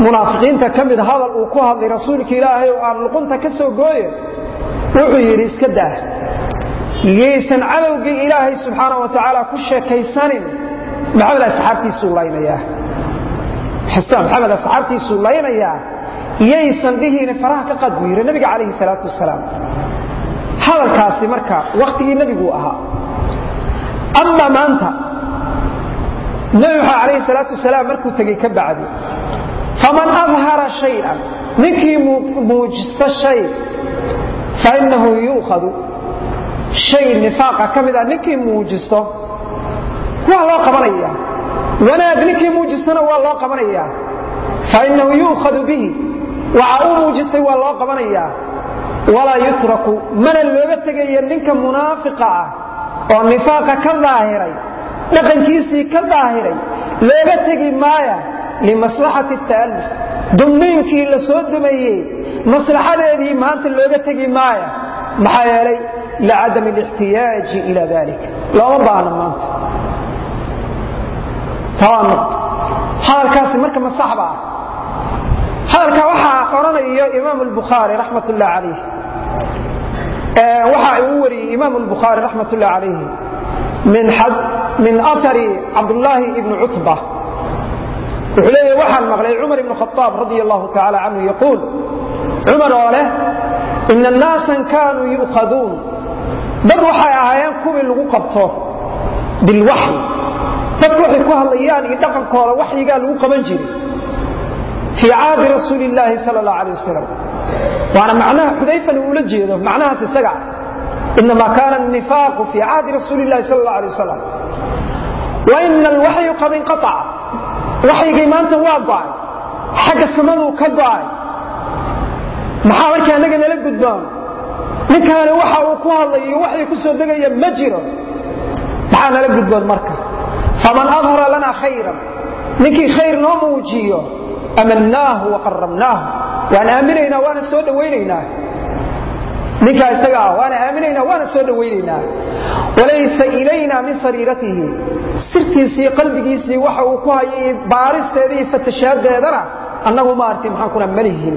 munaafiqiinta ka mid hadal uu ku hadlay rasuulka ilaahay oo aan luqunta ka soo gooye wuxuu yidhi iska daah yaysan cadowgii ilaahay subxaana wa tacaala ku sheekaysanin maxamed asxaabtiisuu laynayaa yaysan dhihiin faraha ka qad buu yidhi nabiga calayhi salaatu wasalaam hadalkaasi marka wakhtigii nebiguu ahaa. Ama maanta nebi maxamed calayhi salaatu wasalaam markuu tegey ka bacdi? Faman adhara shayan ninkii muujisto shay fainahu yuukhadu shay nifaaqa ka a ninkii muujisto waa loo qabanaya. Wanaag ninkii muujistona waa loo qabanaya. Fainahu yuukhadu bihi waxa uu muujistay waa loo qabanayaa walaa yutraku mana looga tegayo ninka munaafiqa ah oo nifaaqa ka daahiray dhaqankiisii ka daahiray looga tegi maaya limaslaxati ta'aluf dumniinkii la soo dumayey maslaxadeedii maanta looga tegi maaya. Maxaa yeelay licadam alixtiyaaji ila dalik looma baahno maanta hadalkaasi marka ma saxba ah hadalka waxaa odhanaya imaam albukhaari raxmat ullah calayh waxa uu wariyey imaam albukhaari raxmat ullah calayhi min ahari cabdullaahi ibni cutba wuxuu leeya waxaan maqlay cumar ibn khaaab radi allahu tacaala canhu yaquul cumar oo leh ina naasan kaanuu yu'khaduun dad waxay ahaayeen kuwii lagu qabto bilwaxyi dadku waxay ku hadlayaan iyo dhaqankooda waxyigaa lagu qaban jiray. Fii caadi rasuuli illaahi sal allah alay wasalam waana macnaha xudayfana uula jeedo macnahaas isaga. Inamaa kaana nifaaqu fii caadi rasuuli illahi sal allah alay wasalam wa ina alwaxyu qad inqaaca waxyigii maanta waa go'ay. Xagga samaduu ka go'ay. Maxaa markaa anaga nala gudboon ninkaani waxa uu ku hadlayo waxay ku degaya ma jiro. Maxaa nala gudboon marka. Faman adhara lana khayran. Ninkii khayr noo muujiyo amannaahu waqarabnaahu waan aaminaynaa waana soo dhawaynaynaa. Ninkaa isaga ah waana aaminaynaa waana soo dhawaynaynaa. Walaysa ilayna min sariiratihi. Sirtiisii qalbigiisii waxa uu ku hayay baaristeeda iyo fatashaadeedana annagu maarti maxaan kuna malihin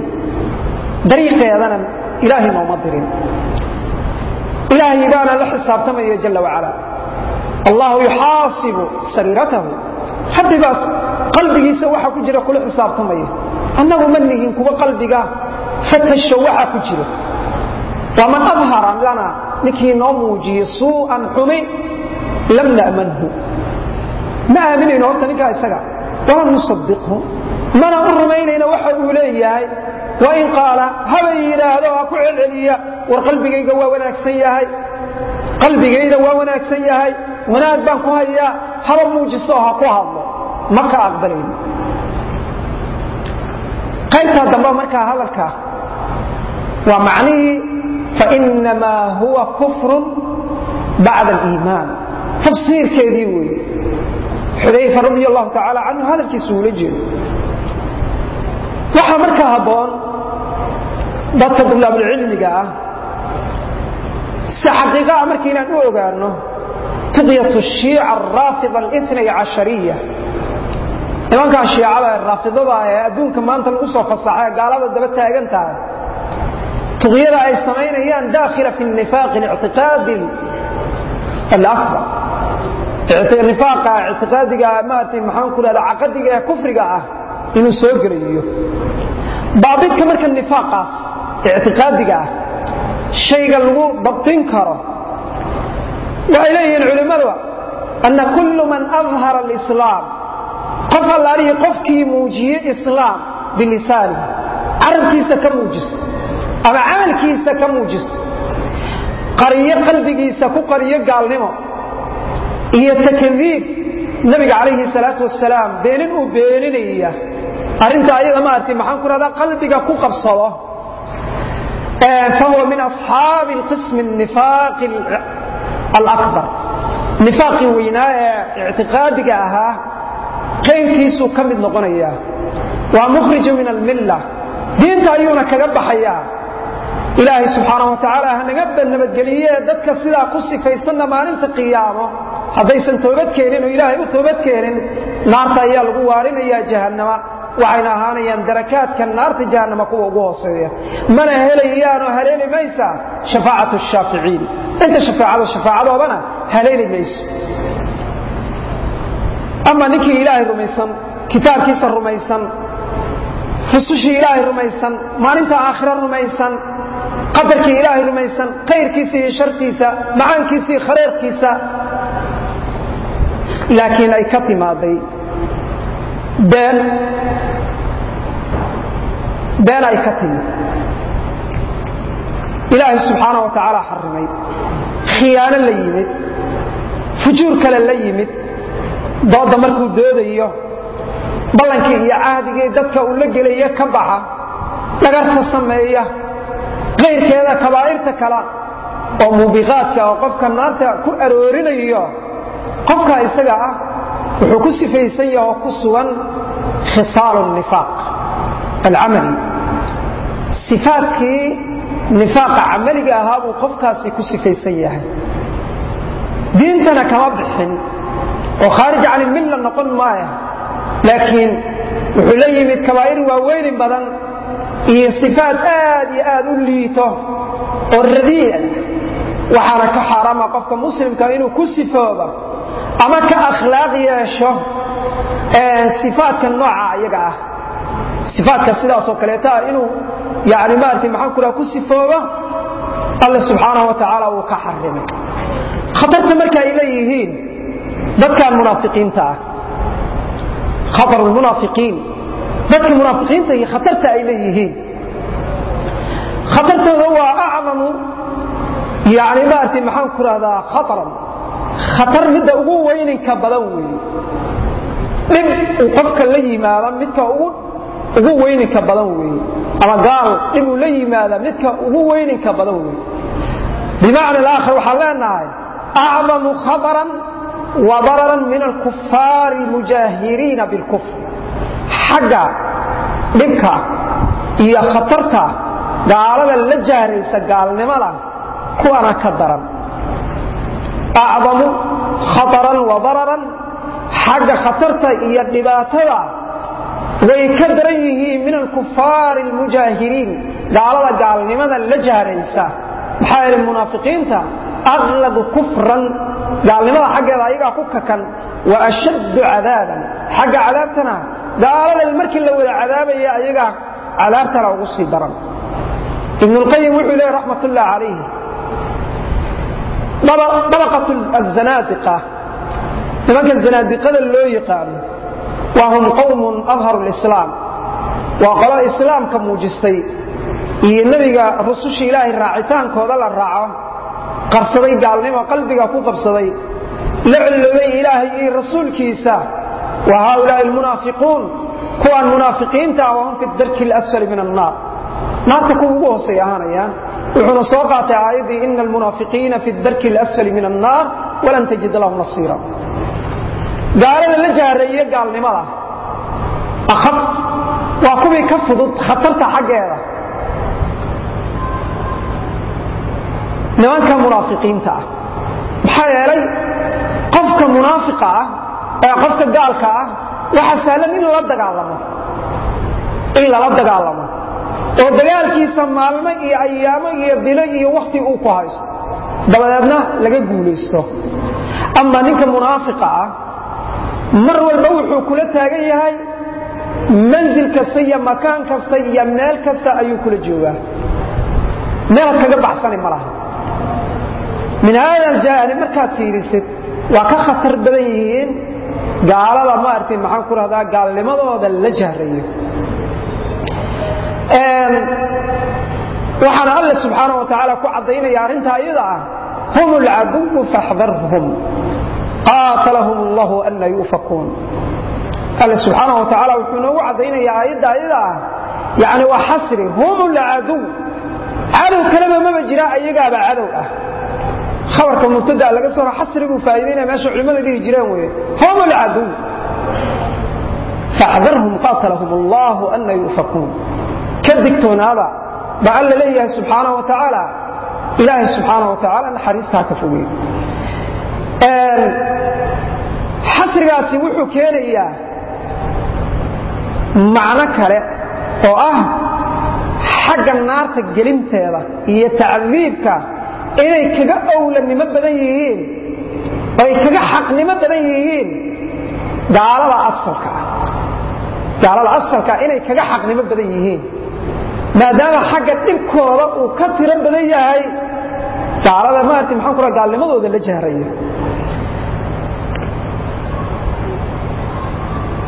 dariiqeedana ilaahay nooma dirin. Ilaahay baana la xisaabtamaya jalla wacala. Allahu yuxaasibu sariiratahu. Rabbigaas qalbigiisa waxa ku jira kula xisaabtamaya annagu ma nihin kuwa qalbiga fatasho waxa ku jira. Waman adhara lana ninkii noo muujiye suu'an xumi lam na'manhu. Ma aaminayno horta ninkaa isaga. Walam nusadiqhu mana u rumaynayno waxa uu leeyahay wain qaala haba yidhaahdo ha ku celceliya war qalbigayga waa wanaagsan yahay qalbigayda waa wanaagsan yahay wanaag baan ku hayaa haba muujiso ha ku hadlo ma ka aqbalayno qaybtaa dambe markaa hadalka waa macnihii fainamaa huwa kufrun bacda aliimaan tafsiirkeedii weeye xudayfa radi allahu tacaala canhu hadalkiisu ula jeedo waxaa markaa habboon dadka dulaabulcilmiga ah si xaqiiqaa marka inaan u ogaano tiqyat shiica araafida alnay cashariya nimankaa shiicada ee raafidada ee adduunka maanta lagu soo fasaxa ee gaalada daba taagan tahay tuqyada ay samaynayaan daakhila fi nifaaqi ictiqaadi alabar nifaaqa ictiqaadiga maarata maxaan ku rahda caqadiga ee kufriga ah inuu soo gelayo. Baabidka marka nifaaqaas ictiqaadiga ah shayga lagu dabtin karo waxay leeyihiin culimmadu ana kullu man adhara alislaam. Qof allaalihi qofkii muujiye islaam bilisaanihi carabkiisa ka muujisto ama camalkiisa ka muujisto qariyo qalbigiisa ku qariyo gaalnimo iyo takdiib nabiga calayhi salaatu wasalaam beenin uu beeninaya arrinta ayada maartay maxaan ku rahdaa qalbiga ku qabsado fahuwa min asxaabi qismi nifaaqi alakbar nifaaqii weynaa ee ictiqaadiga ahaa qaybkiisuu ka mid noqonaya waa mukhriju min almilla diinta ayuuna kaga baxayaa ilaahay subxaana wa tacaala hanaga nabadgeliye dadka sidaa ku sifaysanna maalinta qiyaamo haddaysan toobad keenin oo ilaahay u toobad keenin naarta ayaa lagu waarinayaa jahannama waxayna ahaanayaan darakaadka naarta jahannama kuwa ugu hooseeya. Mana helayaanoo haleeli maysa? Shafaacatu shaaficiin. Inta shafaacada shafaacadoodana haleeli mayso ama ninkii ilaahay rumaysan kitaabkiisa rumaysan rusushii ilaahay rumaysan maalinta aakhira rumaysan qadarkii ilaahay rumaysan khayrkiisa iyo shartiisa macaankiisa iyo khareerkiisa. Laakiin ay ka timaaday been been ay ka timid. Ilaahay subxaana wa tacaala xarimay. Khiyaano la yimid. Fujuur kale la yimid. Dooda markuu doodayo ballankii iyo cahdigii dadka uu la gelaya ka baxa dhagarta sameeya kayrkeeda kabaa'irta kale oo muubiqaadka oo qofka naarta ku aroorinayo qofkaa isaga ah wuxuu ku sifaysan yaha oo ku sugan khisaalu nifaaq alcamali sifaadkii nifaaqa camaliga ahaa buu qofkaasi ku sifaysan yahay. Diintana kama bixin oo khaarij can ilmilla noqon maaya laakiin wuxuu la yimid kabaa'ir waaweynin badan iyo sifaad aad iyo aad u liito oo radii'a waxaana ka xaaraama qofka muslimka inuu ku sifooba ama ka akhlaaq yeesho sifaadka nooca iyaga ah. Sifaadka sidaasoo kaleeta ah inuu yani maarata maxaan ku sifooba alle subxaanahu wa tacaala wuu ka xarimay. Khatarta marka ay leeyihiin dadkan munaafiqiinta ah. Khatar lmunaafiqiin dadka munaafiqiinta iyo khatarta ay leeyihiin. Khatartooda waa acdamu yani maarata maxaan ku rahdaa khataran khatar midda ugu weyninka badan weeye dhib uu qofka la yimaada midka ugu weyninka badan weeye ama gaal dhib uu la yimaada midka ugu weyninka badan weeye bimacna alaakhar waxaan leenahay acdamu khataran wa dararan min alkufaari mujaahiriina bilkufr. Xagga dhibka iyo khatarta gaalada la jahraysa gaalnimada kuwana ka daran acdamu khataran wa dararan xagga khatarta iyo dhibaatada way ka daran yihiin min alkufaari almujaahiriin gaalada gaalnimada la jahraysa maxaa yeele munaafiqiinta aqladu kufran gaalnimada xaggeeda ayagaa ku kakan wa ashaddu cadaaban xagga cadaabtana gaalada markii la wada cadaabaya ayagaa cadaabtana ugu sii daran ibn wuxuu leehy raxmat ullah calayh azanaadiqa nimanka zanaadiqada loo yaqaano wa hum qowmun adharu lislaam waa qolo islaamka muujistay iyo nebiga rususha ilaahay raacitaankooda la raaco. Qabsaday gaalnimo qalbiga ku qabsaday. La ilaahay iyo rasuulkiisa. Wa haaulaai almunaafiquun. Kuwaan munaafiqiinta ah wahum fi darki اlasfali min annaar. Naarta kuwa ugu hoosay ahaanayaan wuxuuna soo qaatay aayaddii ina almunaafiqiina fi darki اlasfali min annaar walan tajid lahum nasiira. Gaalada la jaareeye gaalnimada. Akhaf waa kuwii ka fudud khatarta xaggeeda. Nimanka munaafiqiinta ah. Maxaa yeelay qofka munaafiqa ah ee qofka gaalka ah waxa sahlan in lala dagaalamo. In lala dagaalamo oo dagaalkiisa maalmo iyo ayaamo iyo bilo iyo wakti uu ku haysto. Dabadeedna laga guulaysto. Ama ninka munaafiqa ah mar walba wuxuu kula taagan yahay manzil kasta iyo makaan kasta iyo meel kasta ayuu kula joogaa. Meelaad kaga baxsani ma min haada aljaani markaad fiirisid waa ka khatar badan yihiin gaalada maaragtay maxaan ku rahdaa gaalnimadooda la jahrayo waxaana alle subxaana wa tacaala ku caddaynaya arrintaa iyada ah. Hum alcaduwu faxdarhum qaatalahum allahu ana yuufakuun alle subxaana wa tacaala wuxuu inoogu caddaynaya aayadda iyada ah. Yani waa xasri. Hum alcaduw cadow kaleba maba jira ayagaaba cadow ah. Habarka mubtada laga soo xasri buu faa'iidaynaya meesha culimmada dhihi jireen weye hum alcaduw faxdarhum qaatalahum allahu ana yuufakuun ka digtoonaada baa alla leeyahay subxaana wa tacaala. Ilaahay subxaana wa tacaala naxariistaa ka fogey xasrigaasi wuxuu keenayaa macno kale oo ah xagga naarta gelinteeda iyo tacdiibka inay kaga owlanimo badan yihiin oy kaga xaqnimo badan yihiin gaalada asalka ah. Asalka inay kaga xaqnimo badan yihiin maadaama xagga dhibkooda uu ka tiro badan yahay gaalada maarata maxaan ku gaalnimadooda la jahraya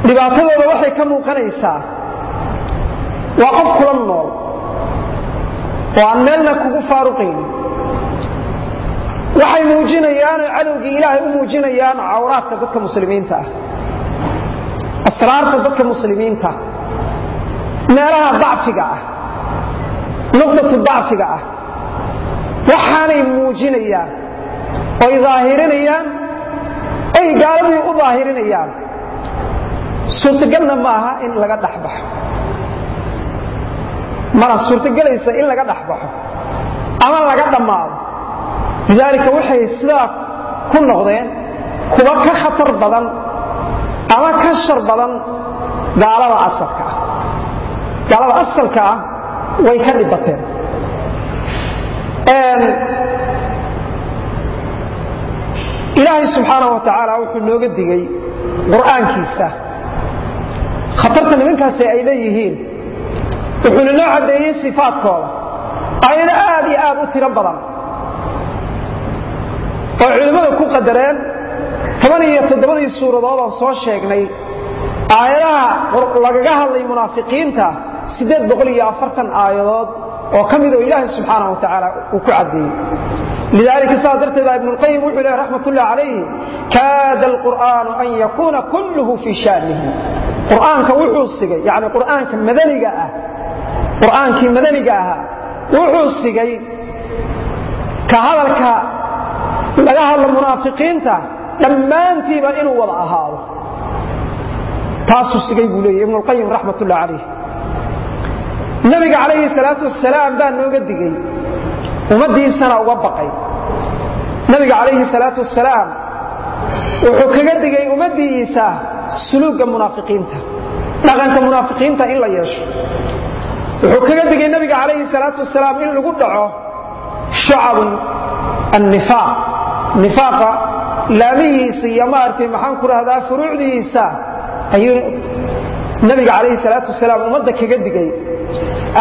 dhibaatadooda waxay ka muuqanaysaa. Waa qof kula nool. Oo aan meelna kugu faaruqayn waxay muujinayaanoo cadowgii ilaahay u muujinayaan cawraadka dadka muslimiinta ah. Asraarta dadka muslimiinta. Meelaha dacfiga ah nuqdatu dacfiga ah. Waxaanay muujinayaan oy daahirinayaan ay gaaladii u daahirinayaan suurtagalna ma aha in laga dhexbaxo mana suurtagelaysa in laga dhexbaxo ama laga dhammaado. Lidaalika waxay sidaa ku noqdeen kuwa ka khatar badan ama ka shar badan gaalada asalka ah. Gaalada asalka ah way ka dhibateen ilaahay subxaana wa tacaala wuxuu nooga digay qur'aankiisa. Khatarta nimankaasi ay leeyihiin wuxuuna noo caddeeyey sifaadkooda. Ayado aad iyo aad u tiro badan. Oo culimmada ku qadareen toban iyo toddobadii suuradood oo soo sheegnay aayadaha lagaga hadlay munaafiqiinta siddeed boqol iyo afartan aayadood oo ka mid oo ilaahay subxaana wa tacaala uu ku caddeeyey lidalika saa darteeda ibnulqayim wuxuu lehy raxmat ullah calayhi kaada alqur'aanu an yakuuna kulluhu fii shaanihi qur'aanka wuxuu sigay yani qur'aanka madaniga ah qur'aankii madaniga ahaa wuxuu sigay ka hadalka laga hadlo munaafiqiinta dhammaantiiba inuu wada ahaado. Taasuu sigay buu leeyay ibnulqayim raxmat ullah calayh nabiga calayhi salaatu wasalaam baa nooga digay. Ummaddiisana uga baqay. Nabiga calayhi salaatu wasalaam wuxuu kaga digay ummaddiisa suluugga munaafiqiinta dhaqanka munaafiqiinta in la yeesho. Wuxuu kaga digay nabiga calayhi salaatu wasalaam in lagu dhaco shacabun annifaaq nifaaqa laamihiisa iyo maaragtay maxaan ku rahdaa furuucdiisa ayuu nabiga calayhi salaatu wasalaam ummadda kaga digay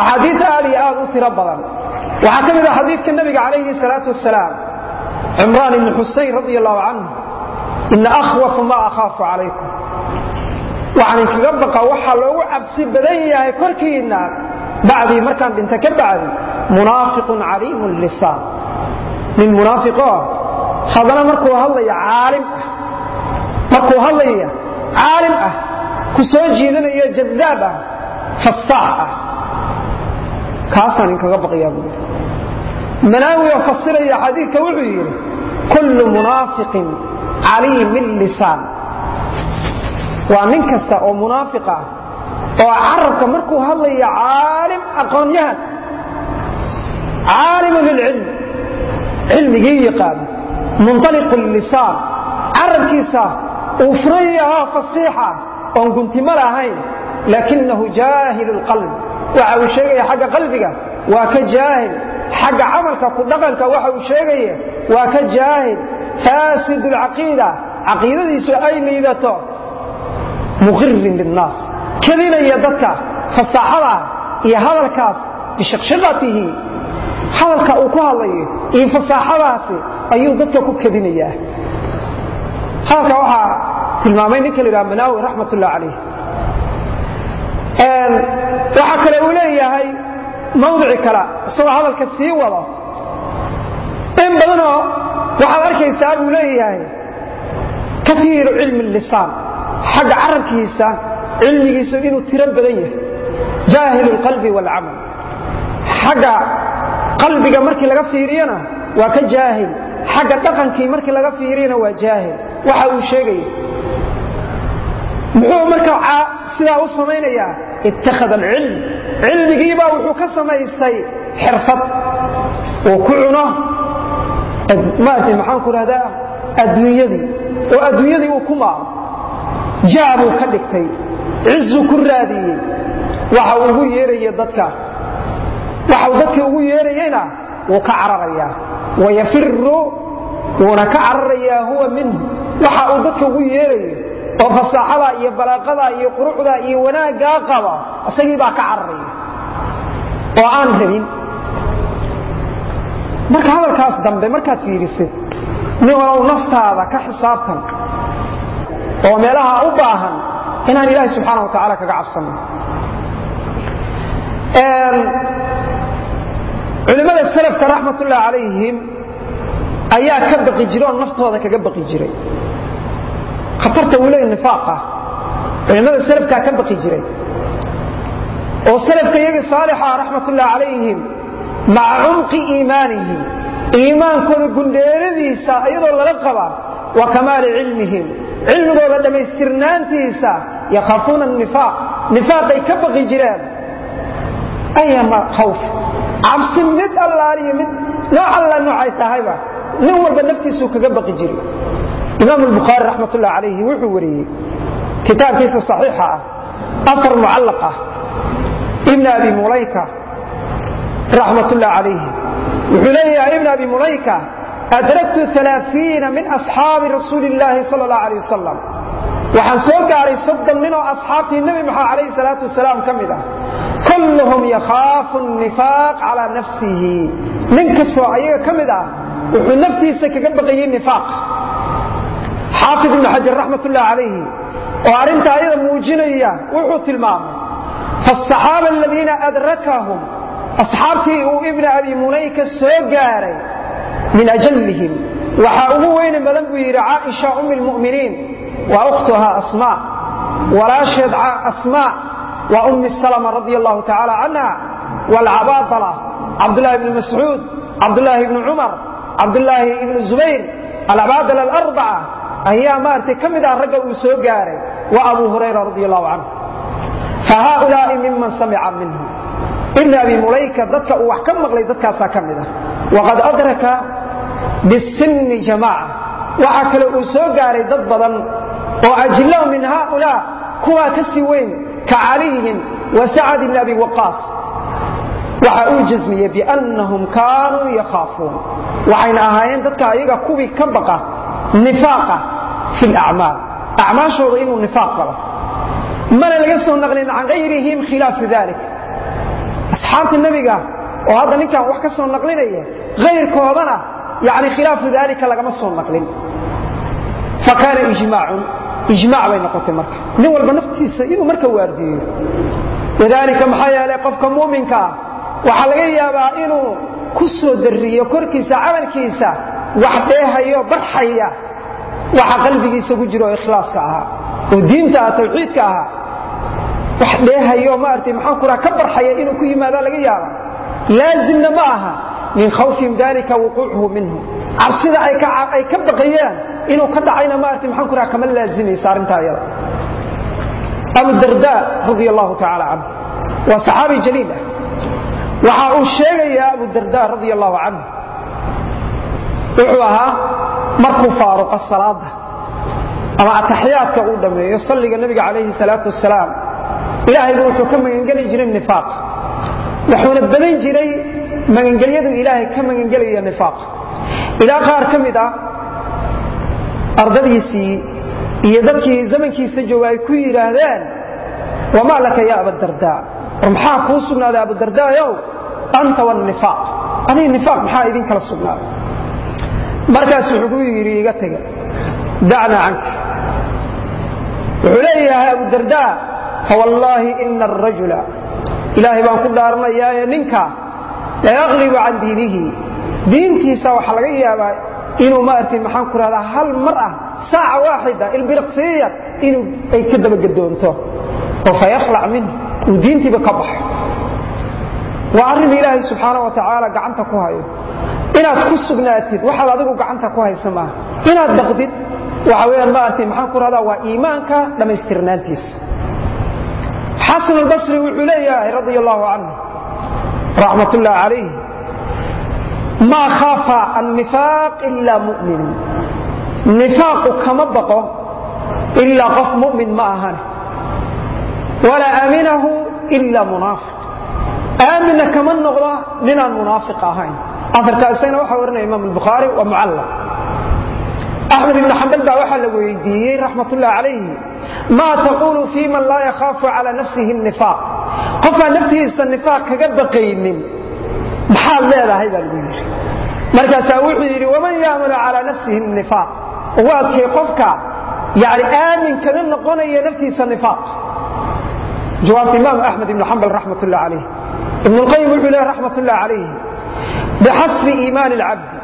axaadiis aad iyo aad u tiro badan. Waxaa ka mid ah xadiidka nabiga calayhi salaatu wasalaam cimraan ibni xusayn radi allahu canhu ina akhwafu ma akhaafu calaykum. Waxaan inkaga baqa waxaa loogu cabsi badan yahay korkiinna bacdii markaan dhinta ka bacdi munaafiqun caliimu lisaan nin munaafiqoo haddana markuu hadlaya caalim ah markuu hadlaya caalim ah ku soo jiidanayo jadaab ah fasaax ah kaasaan inkaga baqayaa buui manaawi oo fasiraya xadiidka wuxuu yidhi kullu munaafiqin caliimi lisaan. Waa nin kasta oo munaafiq ah oo carabka markuu hadlaya caalim aqoonyahan caalimu lilcilm cilmigii yaqaano munطaliqu lisaan. Carabkiisa uu furan fasiixa oon guntimo lahayn laakinahu jaahilu lqalb waxa uu sheegaya xagga qalbiga waa ka jaahil. Xagga camalka ku dhaqanka waxa uu sheegaya waa ka jaahil. Faasid lcaqiida caqiidadiisu ay liidato muqirin linaas kadinaya dadka fasaaxada iyo hadalkaas bishaqshaqatihi hadalka uu ku hadlayo iyo fasaaxadaasi ayuu dadka ku kadinayaa hadalka waxaa tilmaamay ninka la yidhaha manaawi raxmat ullah calayh waxaa kale uu leeyahay mawdici kale isagoo hadalka sii wado. In badanoo waxaad arkaysaa buu leeyahay kaiiru cilmi lisaan. Xagga carabkiisa cilmigiisu inuu tiro badan yahay. Jaahil lqalbi waalcamal xagga qalbiga markii laga fiiriyana waa ka jaahil. Xagga dhaqankii markii laga fiiriyana waa jaahil. Waxa uu sheegaya muxuu marka sidaa u samaynayaa ittakhada alcilm cilmigiibaa wuxuu ka samaystay xirfad. Uu ku cuno maartay maxaan ku rahdaa adduunyadii. Oo adduunyadii uu ku maaro. Jaabuu ka dhigtay. Cizuu ku raadiyey. Waxa uu ugu yeeraya dadkaas waxa uu dadkii ugu yeerayeyna wuu ka cararayaa. Wayafiru wuuna ka cararayaa huwa minhu. Waxa uu dadka ugu yeerayo oo fasaaxada iyo balaaqada iyo quruxda iyo wanaaggaa qaba isagii baa ka cararaya. Oo aan rabin. Marka hadalkaas dambe markaad fiirisid nin walow naftaada ka xisaabtan oo meelaha u baahan inaan ilaahay subxaana wa tacaala kaga cabsano culimmada salafka raxmatullahi calayhim ayaa ka baqi jiray oo naftooda kaga baqi jiray khatarta uu leeya nifaaqa culimmada salafkaa ka baqi jiray. Oo salafka iyagii saalixa raxmatullahi calayhim maca cumqi iimaanihim. Iimaankooda gundheeradiisa iyadoo lala qaba wa kamaali cilmihim. Cilmigooda dhammaystirnaantiisa yakhaafuuna nifaaq. Nifaaqay ka baqi jireen ayama khawf. Cabsi mid allaaliyo mid nooc alla noocay tahayba nin walba naftiisuu kaga baqi jiray imaam albukhaari raxmatullah calayhi wuxuu wariyey kitaabkiisa saxiixa ah afar mucallaq ah. Ibn abi mulayka raxmatullah calayhi wuxuu leeyahay ibn abi mulayka adraktu alaaiina min asxaabi rasuuli illaahi sal allah alay wasalam waxaan soo gaaray soddon nin asxaabtii nebi maxamed calayhi salaatu wasalaam ka mid ah. Kulluhum yakhaafu nifaaq calaa nafsihi. Nin kastoo ayaga ka mid ah wuxuu naftiisa kaga baqayey nifaaq xaafid ibnu xajar raxmatullah calayhi oo arrintaa ayada muujinaya wuxuu tilmaamay faasaxaaba aladiina adrakahum asxaabtii uu ibna abi mulayka soo gaaray min ajallihim. Waxaa ugu weyne badan buu yidhi caaisha ummi lmu'miniin wa ukhtuha asmaa walaasheed asmaa wa ummi salama radia allahu tacaala canha waalcabaadala cabdullaahi ibni mascuud cabdullaahi ibni cumar cabdullaahi ibni zubayr alcabaadala alarbaca ayaa maaragtay ka mid ah ragga uu soo gaaray wa abu hurayra radia allahu canhu fa haaulaa'i miman samica minhum. Ibn abi mulayka dadka uu wax ka maqlay dadkaasaa ka mid ah. Waqad adraka bisinni jamaaca. Waxaa kale uu soo gaaray dad badan oo ajillahu min haaulaa kuwaa ka sii weyn ka caliyin wa sacad ibn abi waqaas. Waxa uu jasmiyey biannahum kaanuu yakhaafuun. Waxayna ahaayeen dadka ayaga kuwii ka baqa nifaaqa fi lacmaal acmaashooda inuu nifaaq qabo mana laga soo naqlin can gayrihim khilaafu dalik asxaabta nebiga oo hadda ninkan wax ka soo naqlinaya ayrkoodana yani khilaafu dalika lagama soo naqlin. Fa kaana ijmaacun ijmaac bay noqotay marka. Nin walba naftiisa inuu marka waardiyeyo wadalika maxaa yeelay qofka muuminka ah waxaa laga yaabaa inuu ku soo dariyo korkiisa camalkiisa wax dheehayo barxaya. Waxa qalbigiisa ku jira oo ikhlaaska ahaa oo diinta ah tawxiidka ahaa. Wax dheehayo maaragtay maxaan ku raha? Ka barxaya inuu ku yimaadaa laga yaaba laazimna ma aha. Min khawfihim dalika wuquucuhu minhu. Cabsida ay ka baqayaan inuu ka dhacayna maaragtay maxaan ku raha? Kama laazimaysa arrintaa iyada abu darda radia allahu tacaala canhu waa saxaabi jaliil ah. Waxa uu sheegayaa abu darda radia allahu canhu wuxuu ahaa markuu faaruqa salaada ama ataxiyaadka uu dhammeeyo salliga nabiga calayhi salaatu wasalaam ilaahaybu wuxuu ka magangeli jiray nifaaq. Wuxuuna badan jiray magangelyadu ilaahay ka magangelaya nifaaq. Ilaa qaar ka mid ah ardadiisii iyo dadkii zamankiisa jooga ay ku yidhaahdeen wamaa laka ya abadarda war maxaa kuu sugnaaday abudardaayow anta wanifaaq adiga nifaaq maxaa idin kala sugnaaday markaas wuxuu ku yidhi iga tega dacnaa canka. Wuxuu leeyahay abudarda fawallaahi ina arajula ilaahay baan ku dhaaranayaaye ninka layaqlibu can diinihi. Diintiisa waxaa laga yaabaa inuu maaragtay maxaan ku rahdaa hal mar ah saaca waaxida ilbiriqsiya inuu ay ka dabagedoonto oo fayakhlac minhu uu diintiiba ka baxo. Waa arrin ilaahay subxaana wa tacaala gacanta ku hayo inaad ku sugnaatid waxaad adigu gacanta ku haysa maaha inaad baqdid waxa weyaan maaragtay maxaan ku rahdaa waa iimaanka dhammaystirnaantiisa xasan albasri wuxuu leeyahay radia allahu canhu raxmat ullah calayh maa khaafa annifaaq ila mu'min. Nifaaqu kama baqo ilaa qof mu'min ma ahan walaa aaminahu ila munaafiq. Aaminna kama noqdo ninaan munaafiq ahayn aarkaasina waxaa warinaya imaam albukhaari waa mucallaq axmed ibnu xambal baa waxaa la weydiiyey raxmatullah calayhi maa taqulu fi man laa yakhaafu cala nafsihi nifaaq qofkaan naftiisa nifaaq kaga baqaynin maxaad leedahay baa lagu yidhi. Markaasaa wuxuu yidhi waman yaamanu calaa nafsihi nifaaq waadkay qofka yani aamin kaga noqonaya naftiisa nifaaq jawaabta imaam axmed ibnu xambal raxmatullah calayh ibn lqayim wuxuu leehy raxmatullah calayh bixasbi iimaani alcabdi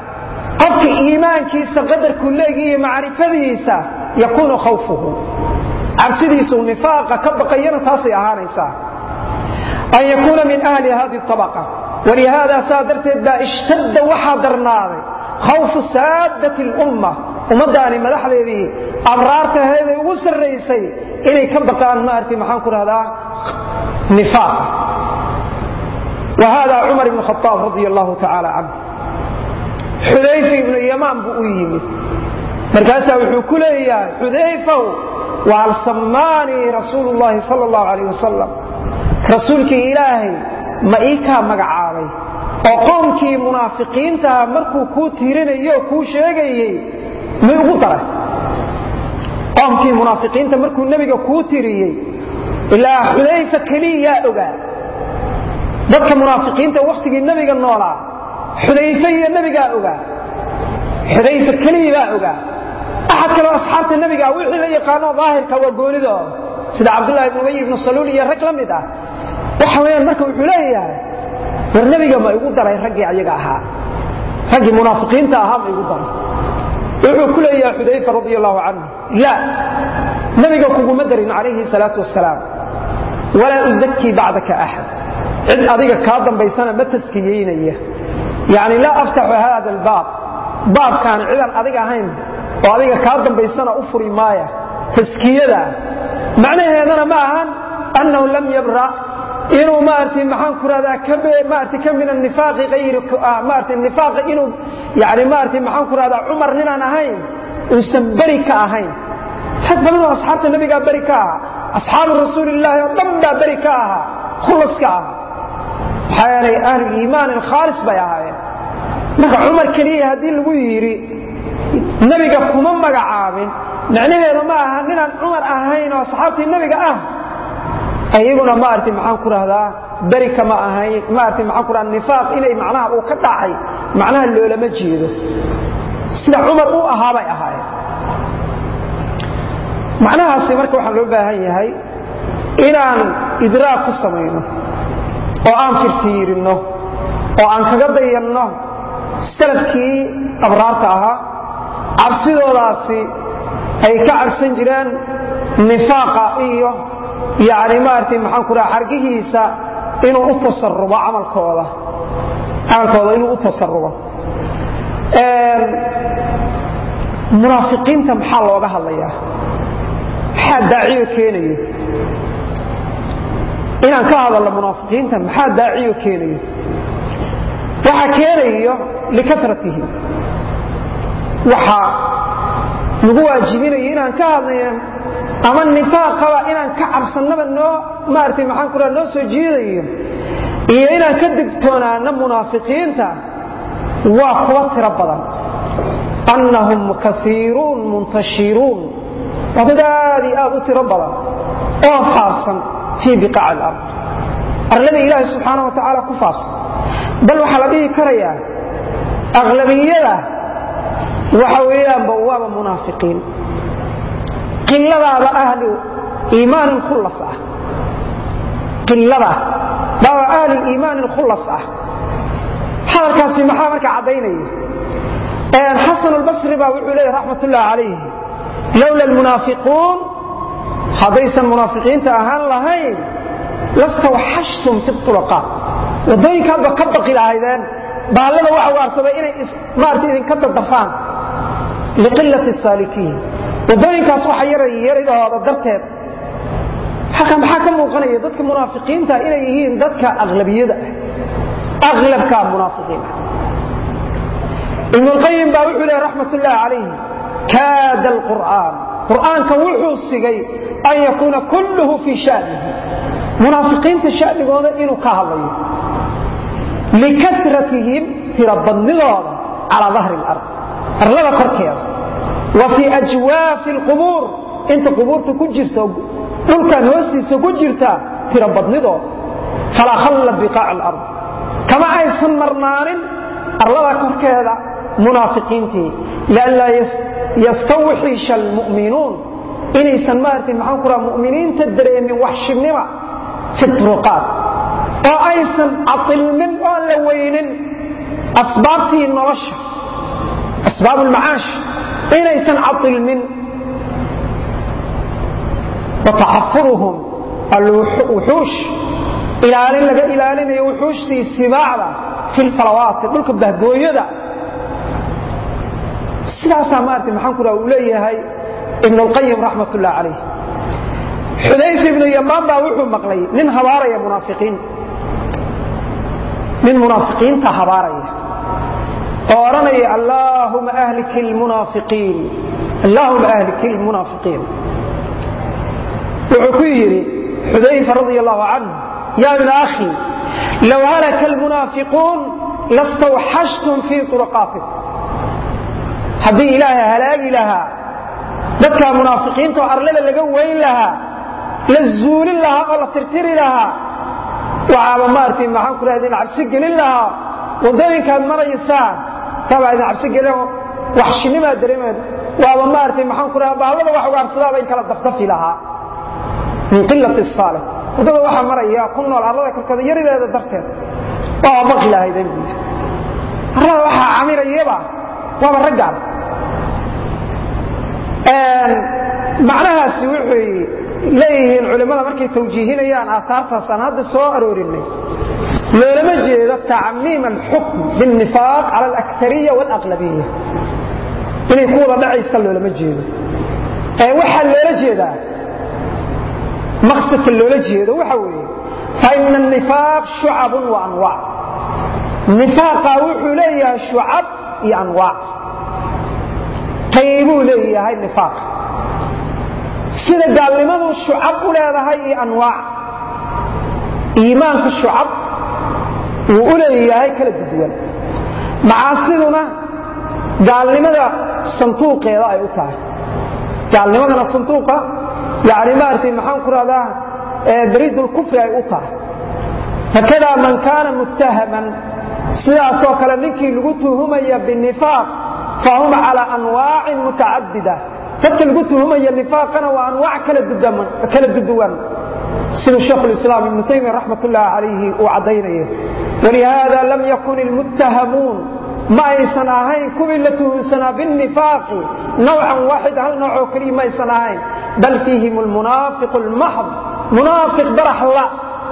qofka iimaankiisa qadarkuu leegiiyo macrifadiisa yakuunu khawfuhu cabsidiisuu nifaaqa ka baqayana taasay ahaanaysaa an yakuuna min ahli hadi abaqa walihaada saa darteed baa ishtadda waxaa darnaaday khawfu saadati lumma ummadaani madaxdeedii abraartaheeday ugu sarraysay inay ka baqaan maarti maxaan ku dhahdaa nifaaq hada cumar ibn khaaab radi allahu tacaala canhu xudayfa ibnu yamaan buu u yimid markaasaa wuxuu ku leeyahay xudayfow wahal sammaanii rasuulu llahi sal allahu alayh wasalam rasuulkii ilaahay ma ii kaa magacaabay oo qoomkii munaafiqiintaha markuu kuu tiirinayo kuu sheegayey ma ugu daray qoomkii munaafiqiinta markuu nebiga kuu tiriyey ilaa xudayfa keliyaa ogaa dadka munaafiqiinta wakhtigii nebiga noolaa xudayfe iyo nebigaa ogaa xudayfa keliyaa ogaa. Axad kaloo asxaabta nebiga wixii la yaqaano daahirka waa goonidooda sida cabdullahi ibn ubay ibnu saluul iyo rag la mid ah. Waxa weyaan marka wuxuu leeyahay war nebiga ma igu daray raggii ayaga ahaa. Raggii munaafiqiinta ahaa ma igu daray. Wuxuu ku leeyahay xudayfa radi allahu canhu la nebiga kuguma darin calayhi salaatu wasalaam walaa uzakii bacdaka axad cid adiga kaa dambaysana ma taskiyeynaya. Yani laa aftaxu hada albaab baabkaan cidan adiga ahayn oo adiga kaa dambaysana u furi maaya. Taskiyada. Macnaheedana ma ahan annahu lam yabra. Inuu maarti maxaan ku rahdaa maarti ka min anifaaqi ayri maarti nifaaqi inuu yani maarti maxaan ku rahdaa cumar ninaan ahayn uusan beri ka ahayn. Rag badan oo asxaabta nebigaa beri ka ahaa. Asxaabu rasuulillaahi oo dhan baa beri ka ahaa. Khulaska ahaa maxaa yeelay ahluliimaan alkhaalis bay ahaayeen. Marka cumar keliya haddii lagu yidhi nebiga kuma magacaabin. Macnaheedu ma aha ninaan cumar ahayn oo asxaabtii nebiga ah. Ayaguna maarti maxaan ku rahdaa beri kama ahayn maarti maxaan ku rahdaa nifaaq inay macnaha uu ka dhacay macnaha loolama jeedo. Sida cumar u ahaa bay ahaayeen. Macnahaasi marka waxaan loo baahan yahay inaan idraag ku samayno oo aan firfiirinno oo aan kaga dayanno salafkii abraarta ahaa cabsidoodaasi ay ka cabsan jireen nifaaqa iyo yani maaragtay maxaan ku dhaha xargihiisa inuu u tasarubo camalkooda camalkooda inuu u tasarubo munaafiqiinta maxaa looga hadlayaa? Maxaa daaciyo keenayo inaan ka hadalno munaafiqiinta maxaa daaciyo keenayo? Waxa keenayo likasratihim waxa nagu waajibinayo inaan ka hadlayo ama nifaaqaba inaan ka cabsannaba noo maaragtay maxaan ku dhaha noo soo jiidayo iyo inaan ka digtoonaano munaafiqiinta waa kuwa tiro badan. Annahum kaiiruun muntashiruun. Waa dad aad iyo aad u tiro badan oo faafsan fii biqaaci alard arlada ilaahay subxaana wa tacaala ku faafsan bal waxaa la dhihi karayaa aqlabiyada waxa weeyaanba waaba munaafiqiin. Qiladaaba ahlu iimaanin khullas ah. Qilada baaba ahlu iimaanin khullas ah. Hadalkaasi maxaa marka caddaynaya xasan albasri baa wuxuu leeyahy raxmat ullahi calayh lowla almunaafiquun haddaysan munaafiqiinta ahaan lahayn lastawxashtum fi ulaqaat waddooyinkaadba ka baqi lahaydeen baallada waxa waarsabay inay maarata idinka dadafaan liqilati saalikiin. Waddooyinkaas waxa yaridahooda darteed. Halka maxaa ka muuqanaya dadka munaafiqiinta inay yihiin dadka aqlabiyada ah aqlabka munaafiqiin. Ah ibn اlqayim baa wuxuu lehy raxmat ullahi calayh kaada alqur'aan qur'aanka wuxuu sigay an yakuuna kulluhu fii shanihi. Munaafiqiinta shanigooda inuu ka hadlayo. Likasratihim tirabadnidooda calaa dahri اlard arlada korkeeda. Wa fii ajwaafi اlqubuur inta qubuurta ku jirta dhulkan hoostiisa ku jirta tirabadnidooda. Falaa khalla biqaac alard. Kama aysan marnaanin arlada korkeeda munaafiqiintii lianlaa yastawxisha almu'minuun inaysan maarata maxaan ku mu'miniinta dareemin waxshinima fi turuqaat oo aysan cailmin oon la weynin. Asbaabtii nolosha asbaab ulmacaash inaysan cailmin wa taxafuruhum alwuxuush ilaalin laga ilaalinayo wuxuushtii sibaacda fi lfalawaati dhulka bahgooyada sidaasaa maarata maxaan ku uu leeyahay ibn اlqayim raxmat ullah calayh xudayf ibnu yamaan baa wuxuu maqlay nin habaaraya munaafiqiin. Nin munaafiqiinta habaaraya. Oo odhanaya allaahuma ahlik lmunaafiqiin allaahuma ahlik lmunaafiqiin wuxuu ku yidhi xudayfa radi allahu canhu ya ibna akhi low halaka almunaafiquun lastawxashtum fii turaqaatikum haddii ilaahay halaagi lahaa dadka munaafiqiinta oo arlada laga weyn lahaa la zuulin lahaa oo la tirtiri lahaa waxaaba maartay maxaan ku rahda idin cabsi gelin lahaa. Waddooyinkaad maraysaan taabaa idin cabsi gelin waxshinimaa dareemeed waaba maartay maxaan ku rahda baallada wax ugaarsadaaba in kala dafdafi lahaa. Min qilati saalix waddada waxaa maraya ku nool arlada korkooda yarideeda darteed. Waaba baqi buuri arlada waxaa camirayaba waaba raggaan macnahaasi wuxuy leeyihiin culimmada markay tawjiihinayaan aahaartaas aan hadda soo aroorinay. Loolama jeedo tacmiim alxukm biاnifaaq cala alakariya wاlaqlabiya inay ku wada dhacaysa loolama jeedo. Waxaa loola jeedaa maqsadka loola jeedo waxa weeye faina anifaaq shucabun wa anwaac nifaaqa wuxuu leeyahay shucab iyo anwaac qaybuu leeyahay nifaaq. Sida gaalnimadu shucab u leedahay iyo anwaac iimaanka shucab wuu u leeyahay kala duduwan macaasiduna gaalnimada santuuqeeda ay u tahay. Gaalnimadana santuuqa yani maaragtay maxaan ku rahdaa bariidulkufri ay u tahay. Hakadaa man kaana muttahaman sidaasoo kale ninkii lagu tuhumaya binifaaq fahum calى anwaacin mutacadida. Dadka lagu tuhumaya nifaaqana waa anwaac kala duduwan siduu sheekhulislaam ibnu taymiya raxmat ullahi calayhi uu caddaynaya walihaada lam yakun ilmuttahamuun ma aysan ahayn kuwii la tuhunsanaa binifaaqi nawcan waaxid hal noocoo keliya ma aysan ahayn. Bal fiihim lmunaafiq lmaxd munaafiq baraxla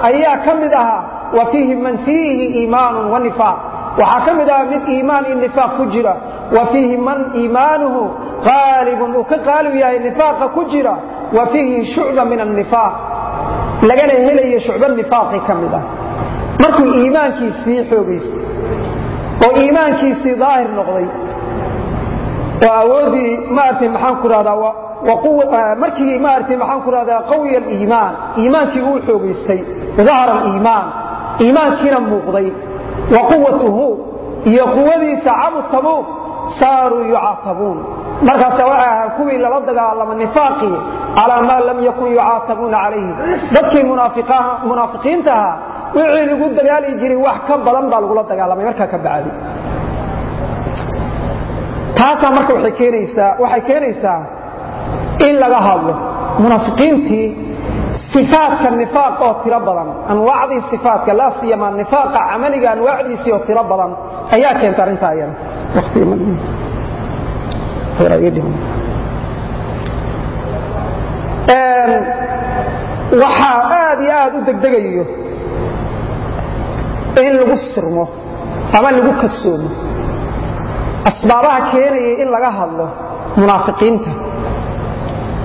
ayaa ka mid ahaa wa fiihim man fiihi iimaanu wanifaaq waxaa ka mid ahaa mid iimaan iyo nifaaq ku jira. Wa fiihi man iimaanuhu qaalibun uu ka qaalib yahay nifaaqa ku jira. Wa fiihi shucba min annifaaq. Lagana helayo shucba nifaaqi ka mid ah. Markuu iimaankiisii xoogaystay oo iimaankiisii daahir noqday oo awooddii maaragtay maxaan ku rahdaa markii maaragtay maxaan ku rahdaa qawiya aliimaan iimaankii uu xoogaystay dahara aliimaan iimaankiina muuqday wa quwatuhu iyo quwadiisa cabu tabuuq saaruu yucaatabuun markaasa waxay ahaa kuwii lala dagaalama nifaaqii calaa maa lam yakun yucaatabuuna calayhi. Dadkii munaafiqiinta ahaa wixii lagu dagaali jiray wax ka badan baa lagula dagaalamay markaa ka bacdi. Taasaa marka waxay keenaysaa in laga hadlo munaafiqiintii ifaadka nifaaq oo tiro badan anwaacdii ifaatka laa siyama nifaaqa camaliga anwaacdiisii oo tiro badan ayaa keenta arrintaa iyada waxaa aad iyo aad u degdegayo in lagu sirmo ama lagu kadsoomo asbaabaha keenaya in laga hadlo munaafiqiinta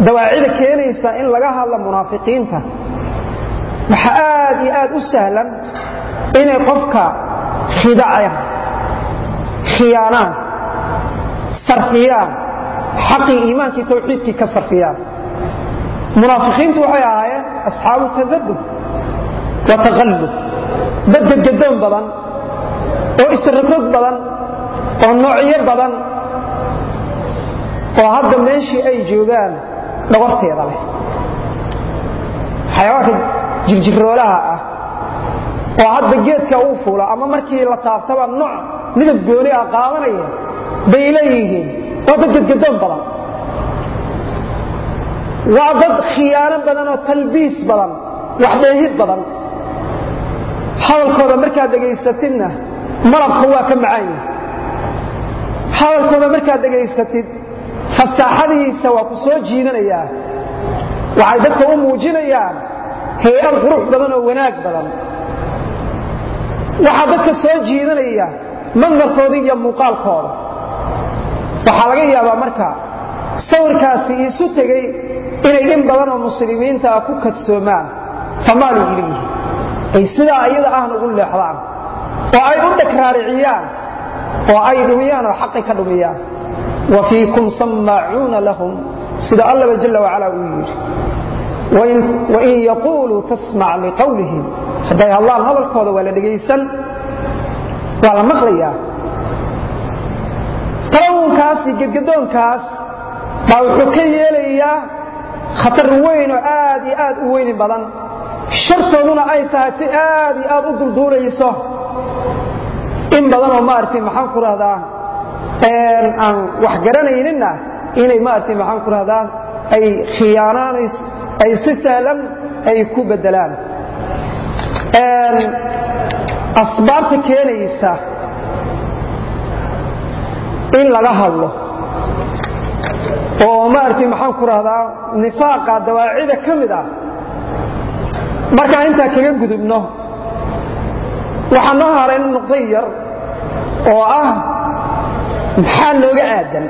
dawaacida keenaysa in laga hadlo munaafiqiinta. Waxa aad iyo aad u sahlan inay qofka khidacaan khiyaanaan sarfiyaan xaqii iimaankii tawxiidkii ka sarfiyaan. Munaafiqiintu waxay ahaayeen asxaabu tadabub wa taqallub dad gadgadoon badan oo isragrog badan oo noocyo badan oo hadda meeshii ay joogaan dhogorteeda leh. Xayawaanka jirjiroolaha ah oo hadda geedka uu fuula ama markii la taabtaba nooc midab gooni ah qaadanaya bay leeyihiin. Waa dad gadgadoon badan. Waa dad khiyaano badan oo talbiis badan waxdheehid badan. Hadalkooda markaad dhegaysatidna malabka waa ka macaan yahi hadalkooda markaad dhegaysatid fasaaxadiisa waa ku soo jiidanayaa waxay dadka u muujinayaan hay'ad qurux badan oo wanaag badan. Waxaa dadka soo jiidanaya mandarkooda iyo muuqaalkooda. Waxaa laga yaabaa marka sawirkaasi iisu tegey inay in badan oo muslimiinta ah ku kadsoomaan. Famaaluu ilayhi ay sidaa iyada ahna ugu leexdaan oo ay u dhagraariciyaan oo ay dhumiyaan oo xaqi ka dhumiyaan wa fiikum sammaacuuna lahum. Sida allaba jalla wacala uu yidhi. Wain yaquuluu tasmac liqawlihim. Hadday hadlaan hadalkooda waa la dhegaysan waa la maqlayaa. Talawunkaas iyo gedgadoonkaas baa wuxuu ka yeelayaa khatar weyn oo aad iyo aad u weyni badan. Shartooduna ay tahay si aad iyo aad u dulduulayso in badanoo maaragtay maxaan ku rahdaa aan wax garanayninna inay maaragtay maxaan ku rahdaa ay khiyaanaanays ay si sahlan ay ku beddelaan. Asbaabta keenaysa in laga hadlo oo maaragtay maxaan ku rahdaa nifaaqa dawaacida ka mid ah markaan intaa kaga gudubno waxaa noo haray nuqdo yar oo ah maxaa looga aadan?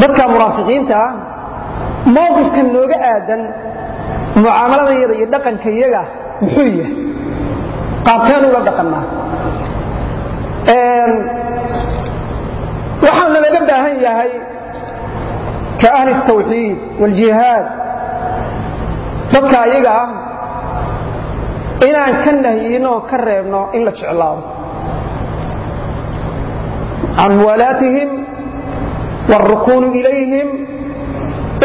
Dadka munaafiqiinta mowqifkan looga aadan mucaamalada yada iyo dhaqanka iyaga muxuu yahay? Qaabkeen uga dhaqannaa waxaana laga baahan yahay ka ahli tawxiid waaljihaad dadka ayaga ah inaan ka nahiyinoo ka reebno in la jeclaado amwaalatihim wاrukuunu ilayhim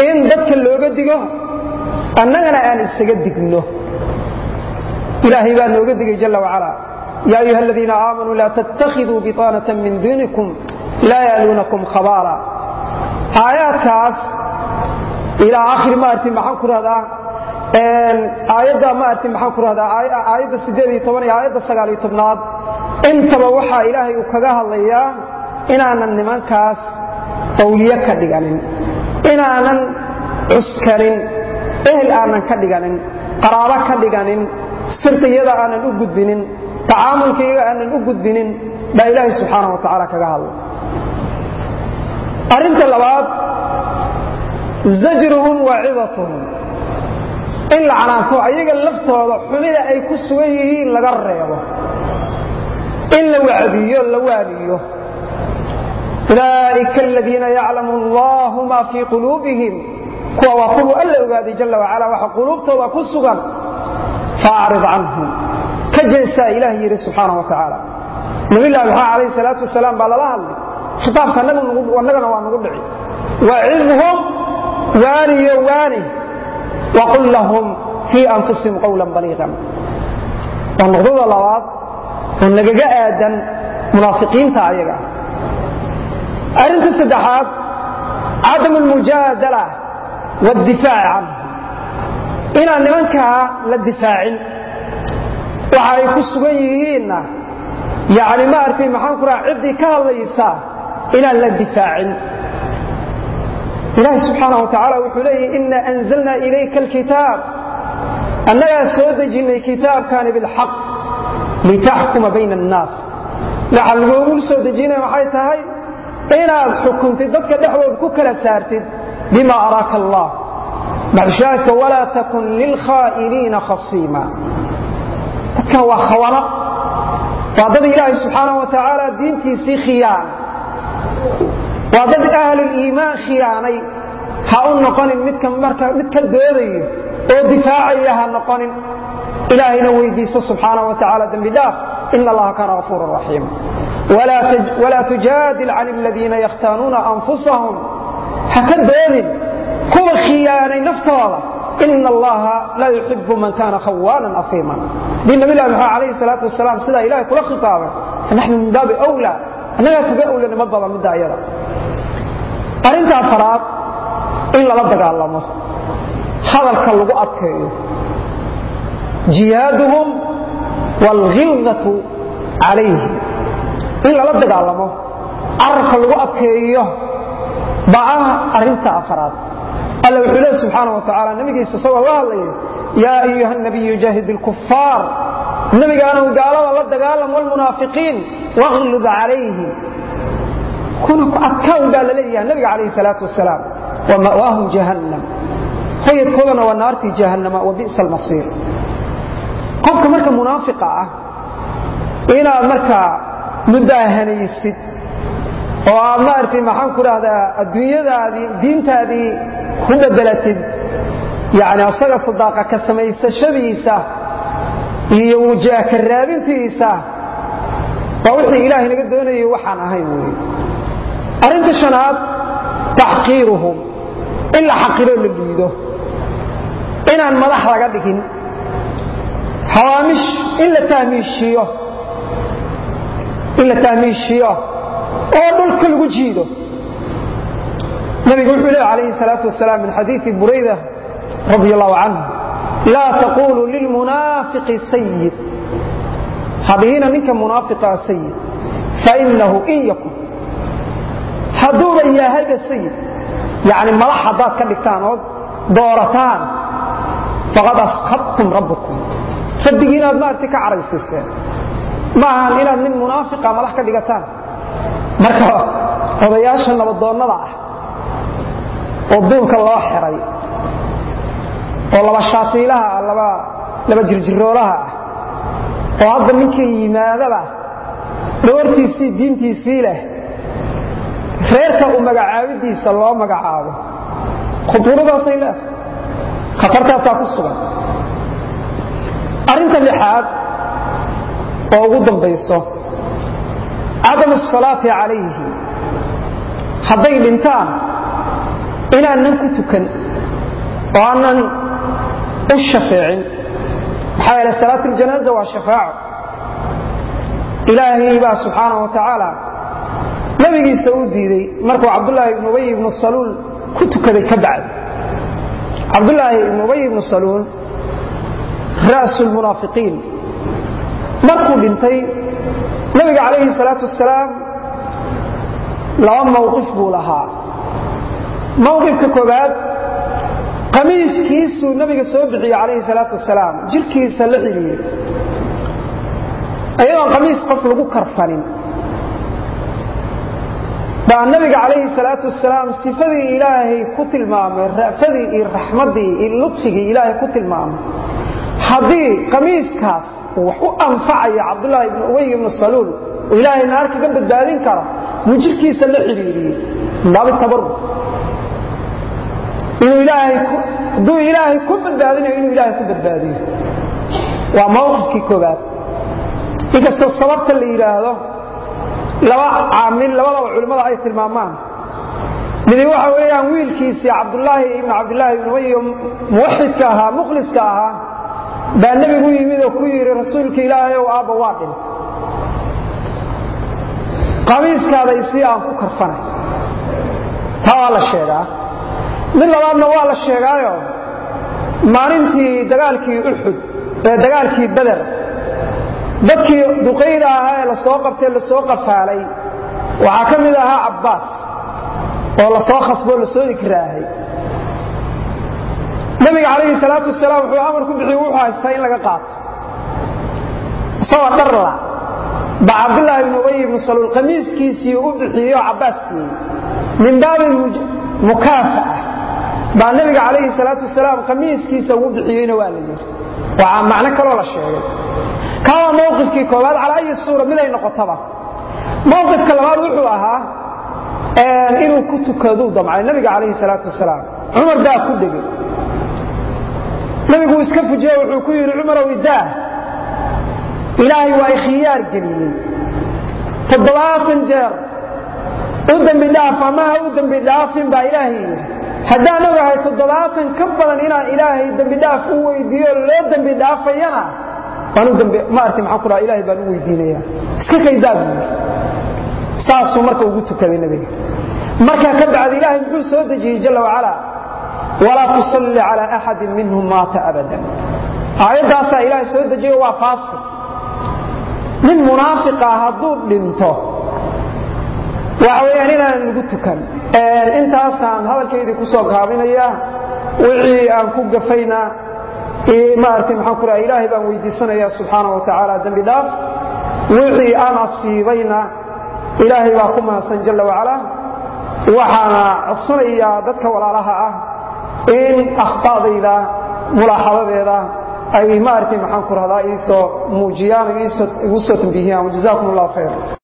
in dadka looga digo annagana aan isaga digno ilaahay baa nooga digay jaa waala ya ayuha ladiina aamanuu la ttakiduu biطaanata min duunikum laa yaluunakum khabaala aayaadkaas ilaa akhir maarti maxaan ku rahdaa aayadda maarti maxaan ku rahdaa aayadda sideed iyo toban iyo aayadda sagaal iyo tobnaad intaba waxaa ilaahay uu kaga hadlayaa inaanan nimankaas awliye ka dhiganin inaanan cuskanin ehel aanan ka dhiganin qaraabo ka dhiganin sirtayada aanan u gudbinin tacaamulkayga aanan u gudbinin baa ilaahay subxaana wa tacaala kaga hadlay arrinta labaad zajruhum waacidatuhum in la canaanto ayaga laftooda xumida ay ku sugan yihiin laga reebo. In la wacdiyo la waaniyo ulaaئika aladiina yaclamu allahu ma fii quluubihim kuwa waa kuwuu alla ogaaday jala wacala waxa quluubtooda ku sugan faacrid canhum ka jeesaa ilaah yidhi subxaana wa tacaala nabilahi maxaa alayh salaatu wasalaam baa lala hadlay khitaabka annagana waa nagu dhici wacidhum waaniyo waani waqul lahum fii anfusihim qawlan baliiqan waa nuqdada labaad oo nagaga aadan munaafiqiinta ayaga arinta saddexaad cadam almujaadala waddifaac canhu inaan nimankaa la difaacin waxa ay ku sugan yihiinna yani maaragtay maxaan kuraa ciddii ka hadlaysa inaan la difaacin. Ilaahi subxaanah wa wuxuu leeyahy ina anzalnaa ilayka alkitaab. Annagaa soo dejinnay kitaabkani bilxaq litaxkuma bayna annaas. Waxa lagoogu soo dejinaya waxay tahay? Inaad xukuntid dadka dhexdood ku kala saartid bima araaka allah. Maxshaadka walaa takun lilkhaa'iniina khasiima. Dadkan waa khawana. Waa dad ilaahay subxaanaه wa tacaala diintiisii khiyaana waa dad ahluliimaan khiyaanay. Ha u noqonin midka doodayo oo difaacaya ha noqonin. Ilaahayna weydiiso subxaana wa tacaala dembi dhaaf. Ina allaha kaana gafuura raxiima walaa tujaadil can aladiina yakhtaanuuna anfusahum ha ka doodin kuwa khiyaanay naftooda ina allaha laa yuxibu man kana khawaanan afiiman dii nabilahi maxamed alayhi salaatu wasalaam sidaa ilahay kula khitaabay naxnu min baabi wla annagaa kaga owlanimo badan midda ayada arrinta afaraad in lala dagaalamo hadalka lagu adkeeyo jihaaduhum waalghildatu calayhi in lala dagaalamo. Carabka lagu adkeeyo baa ah arrinta afaraad. Alla wuxuu lehi subxaana wa tacaala nabigiisa isagoo la hadlaya yaa ayuha nabiyu jaahid ilkufaar nabigaanu gaalada la dagaalam wlmunaafiqiin waqlud calayhi. Kuna ku adkaan baa la leeyahay nabiga calayhi salaatu wasalaam wa ma'waahum jahannam. Hoyadkoodana waa naartii jahannama wa bi'sa almasiir qofka marka munaafiqa ah inaad markaa mudaahanaysid. Oo aad maaragtay maxaan ku dhahdaa adduunyadaadii diintaadii ku bedelatid. Yani asaga sadaaqa ka samaysashadiisa iyo wujaaka raadintiisa. Waa wixii ilaahay naga doonayay waxaan ahayn wey arrinta shanaad taxqiiruhum. In la xaqiro la liido inaan madax laga dhigin. Hawaamish in la tahmiishiyo in la tahmiishiyo oo dhulka lagu jiido. Nabigu wuxuu leeya calayhi salaatu wasalaam min xadiidi burayda radi allahu canhu laa taquluu lilmunaafiqi sayid hadhihina ninka munaafiqaa sayid fainahu in yakun. Hadduuba yahayba sayid yani madax haddaad ka dhigtaan oo doorataan faqad askhadtum rabbukum. Rabbigii inaad maaragtay ka caraysiiseen ma ahan inaad nin munaafiqa madax ka dhigataan? Marka odayaasha nabadoonnada ah oo duulka loo xiray oo laba shaatiilaha ah laba jirjiroolaha ah oo hadda ninkii yimaadaba dhawartiisii diintiisii leh reerka u magacaabidiisa loo magacaabo khutuuradaasay leedahay khatartaasaa ku sugan. Arrinta lixaad oo ugu dambayso cadamu asalaati calayhi. Hadday dhintaan inaanan ku tukan oo aanan u shafeecin. Maxaa yeele salaat aljanaaza waa shafaaco. Ilaahay baa subxaanahu wa tacaala nabigiisa u diiday markuu cabdulaahi ibnu ubay ibnu saluul ku tukaday ka bacdi. Cabdulaahi ibnu ubay ibnu saluul ra'su lmunaafiqiin markuu dhintay nabiga calayhi salaatu wasalaam laba mawqif buu lahaa. Mawqifka koobaad qamiiskiisuu nabiga soo bixiyey calayhi salaatu wasalaam jirkiisa la xidhiiyey ayadoon qamiis qof lagu karfanin. Baa nabiga calayhi salaatu wasalaam sifadii ilaahay ku tilmaamay ra'fadii iyo raxmadii iyo ludfigii ilaahay ku tilmaamay. Haddii qamiiskaas uu wax u anfacayo cabdulaahi ibnu ubay ibnu saluul oo ilaahay naar kaga badbaadin karo buu jirkiisa la xidhiiriyey min baabi ilaahay hadduu ilaahay ku badbaadinayo inuu ilaahay ku badbaadiyo. Waa mawqifkii koobaad inkastoo sababta la yidhaahdo laba caamil labadaba culimmada ay tilmaamaan. Midi waxa weeyaan wiilkiisii cabdulaahi ibnu cabdilaahi ibnu ubay muwaxidka ahaa mukhliska ahaa baa nebigu yimid oo ku yidhi rasuulka ilaahay ow aabba waa dhintay. Qamiiskaada isii aan ku karfanay. Taa waa la sheegaa. Mid labaadna waa la sheegaayo maalintii dagaalkii uxud ee dagaalkii beder dadkii duqayda ahaa ee la soo qabtee la soo qafaalay waxaa ka mid ahaa cabbaas oo la soo khasboo la soo ikraahay nabiga calayhi salaatu wasalaam wuxuu amar ku bixiy wuxuu haystaa in laga qaato. Isagoo dharla ba cabdulaahi ibnu ubay ibnu saluul qamiiskiisii u bixiyeoo cabbaas siiyey min baabi mukaafa'a. Baa nabiga calayhi salaatu wasalaam qamiiskiisa ugu bixiyeyna waa la yidhi. Waa macno kaloo la sheegay. Kaa waa mawqifkii koowaad calaa ayi suura miday noqotaba. Mawqifka labaad wuxuu ahaa inuu ku tukaduu damcay nabiga calayhi salaatu wasalaam cumar baa ku dhegay nabiguu iska fujiye wuxuu ku yidhi cumarow idaah ilaahay waa ikhiyaar geliyey. Toddobaatan jeer u dembi dhaaf amaha u dembi dhaafin baa ilaahay haddaan ogahay toddobaatan ka badan inaan ilaahay dembi dhaaf u weydiiyo loo dembi dhaafayana maarti maxaan ku dhaha ilahay baan u weydiinaya iska kaydaa buu saasuu marka ugu tukaday nebiga markaa ka bacdi ilaahay muxuu soo dejiyey jalla wacala walaa tusalli cala axadin minhum maata abadan aayaddaasaa ilaahay soo dejiyo waa faasiq nin munaafiqa hadduu dhinto waxa weyaan inaanan lagu tukan intaasaan hadalkaydii ku soo gaabinaya wixii aan ku gafayna maarata maxaan ku raha ilaahay baan weydiisanaya subxaana wa tacaala dembi dhaaf wixii aan asiibayna ilaahay baa ku mahadsan jalla wacala waxaana codsanayaa dadka walaalaha ah in akhta'dayda mulaaxadadeeda ay maaragtay maxaan ku rahdaa iisoo muujiyaan igu soo tambihiyaan wajazaakum allahu khayr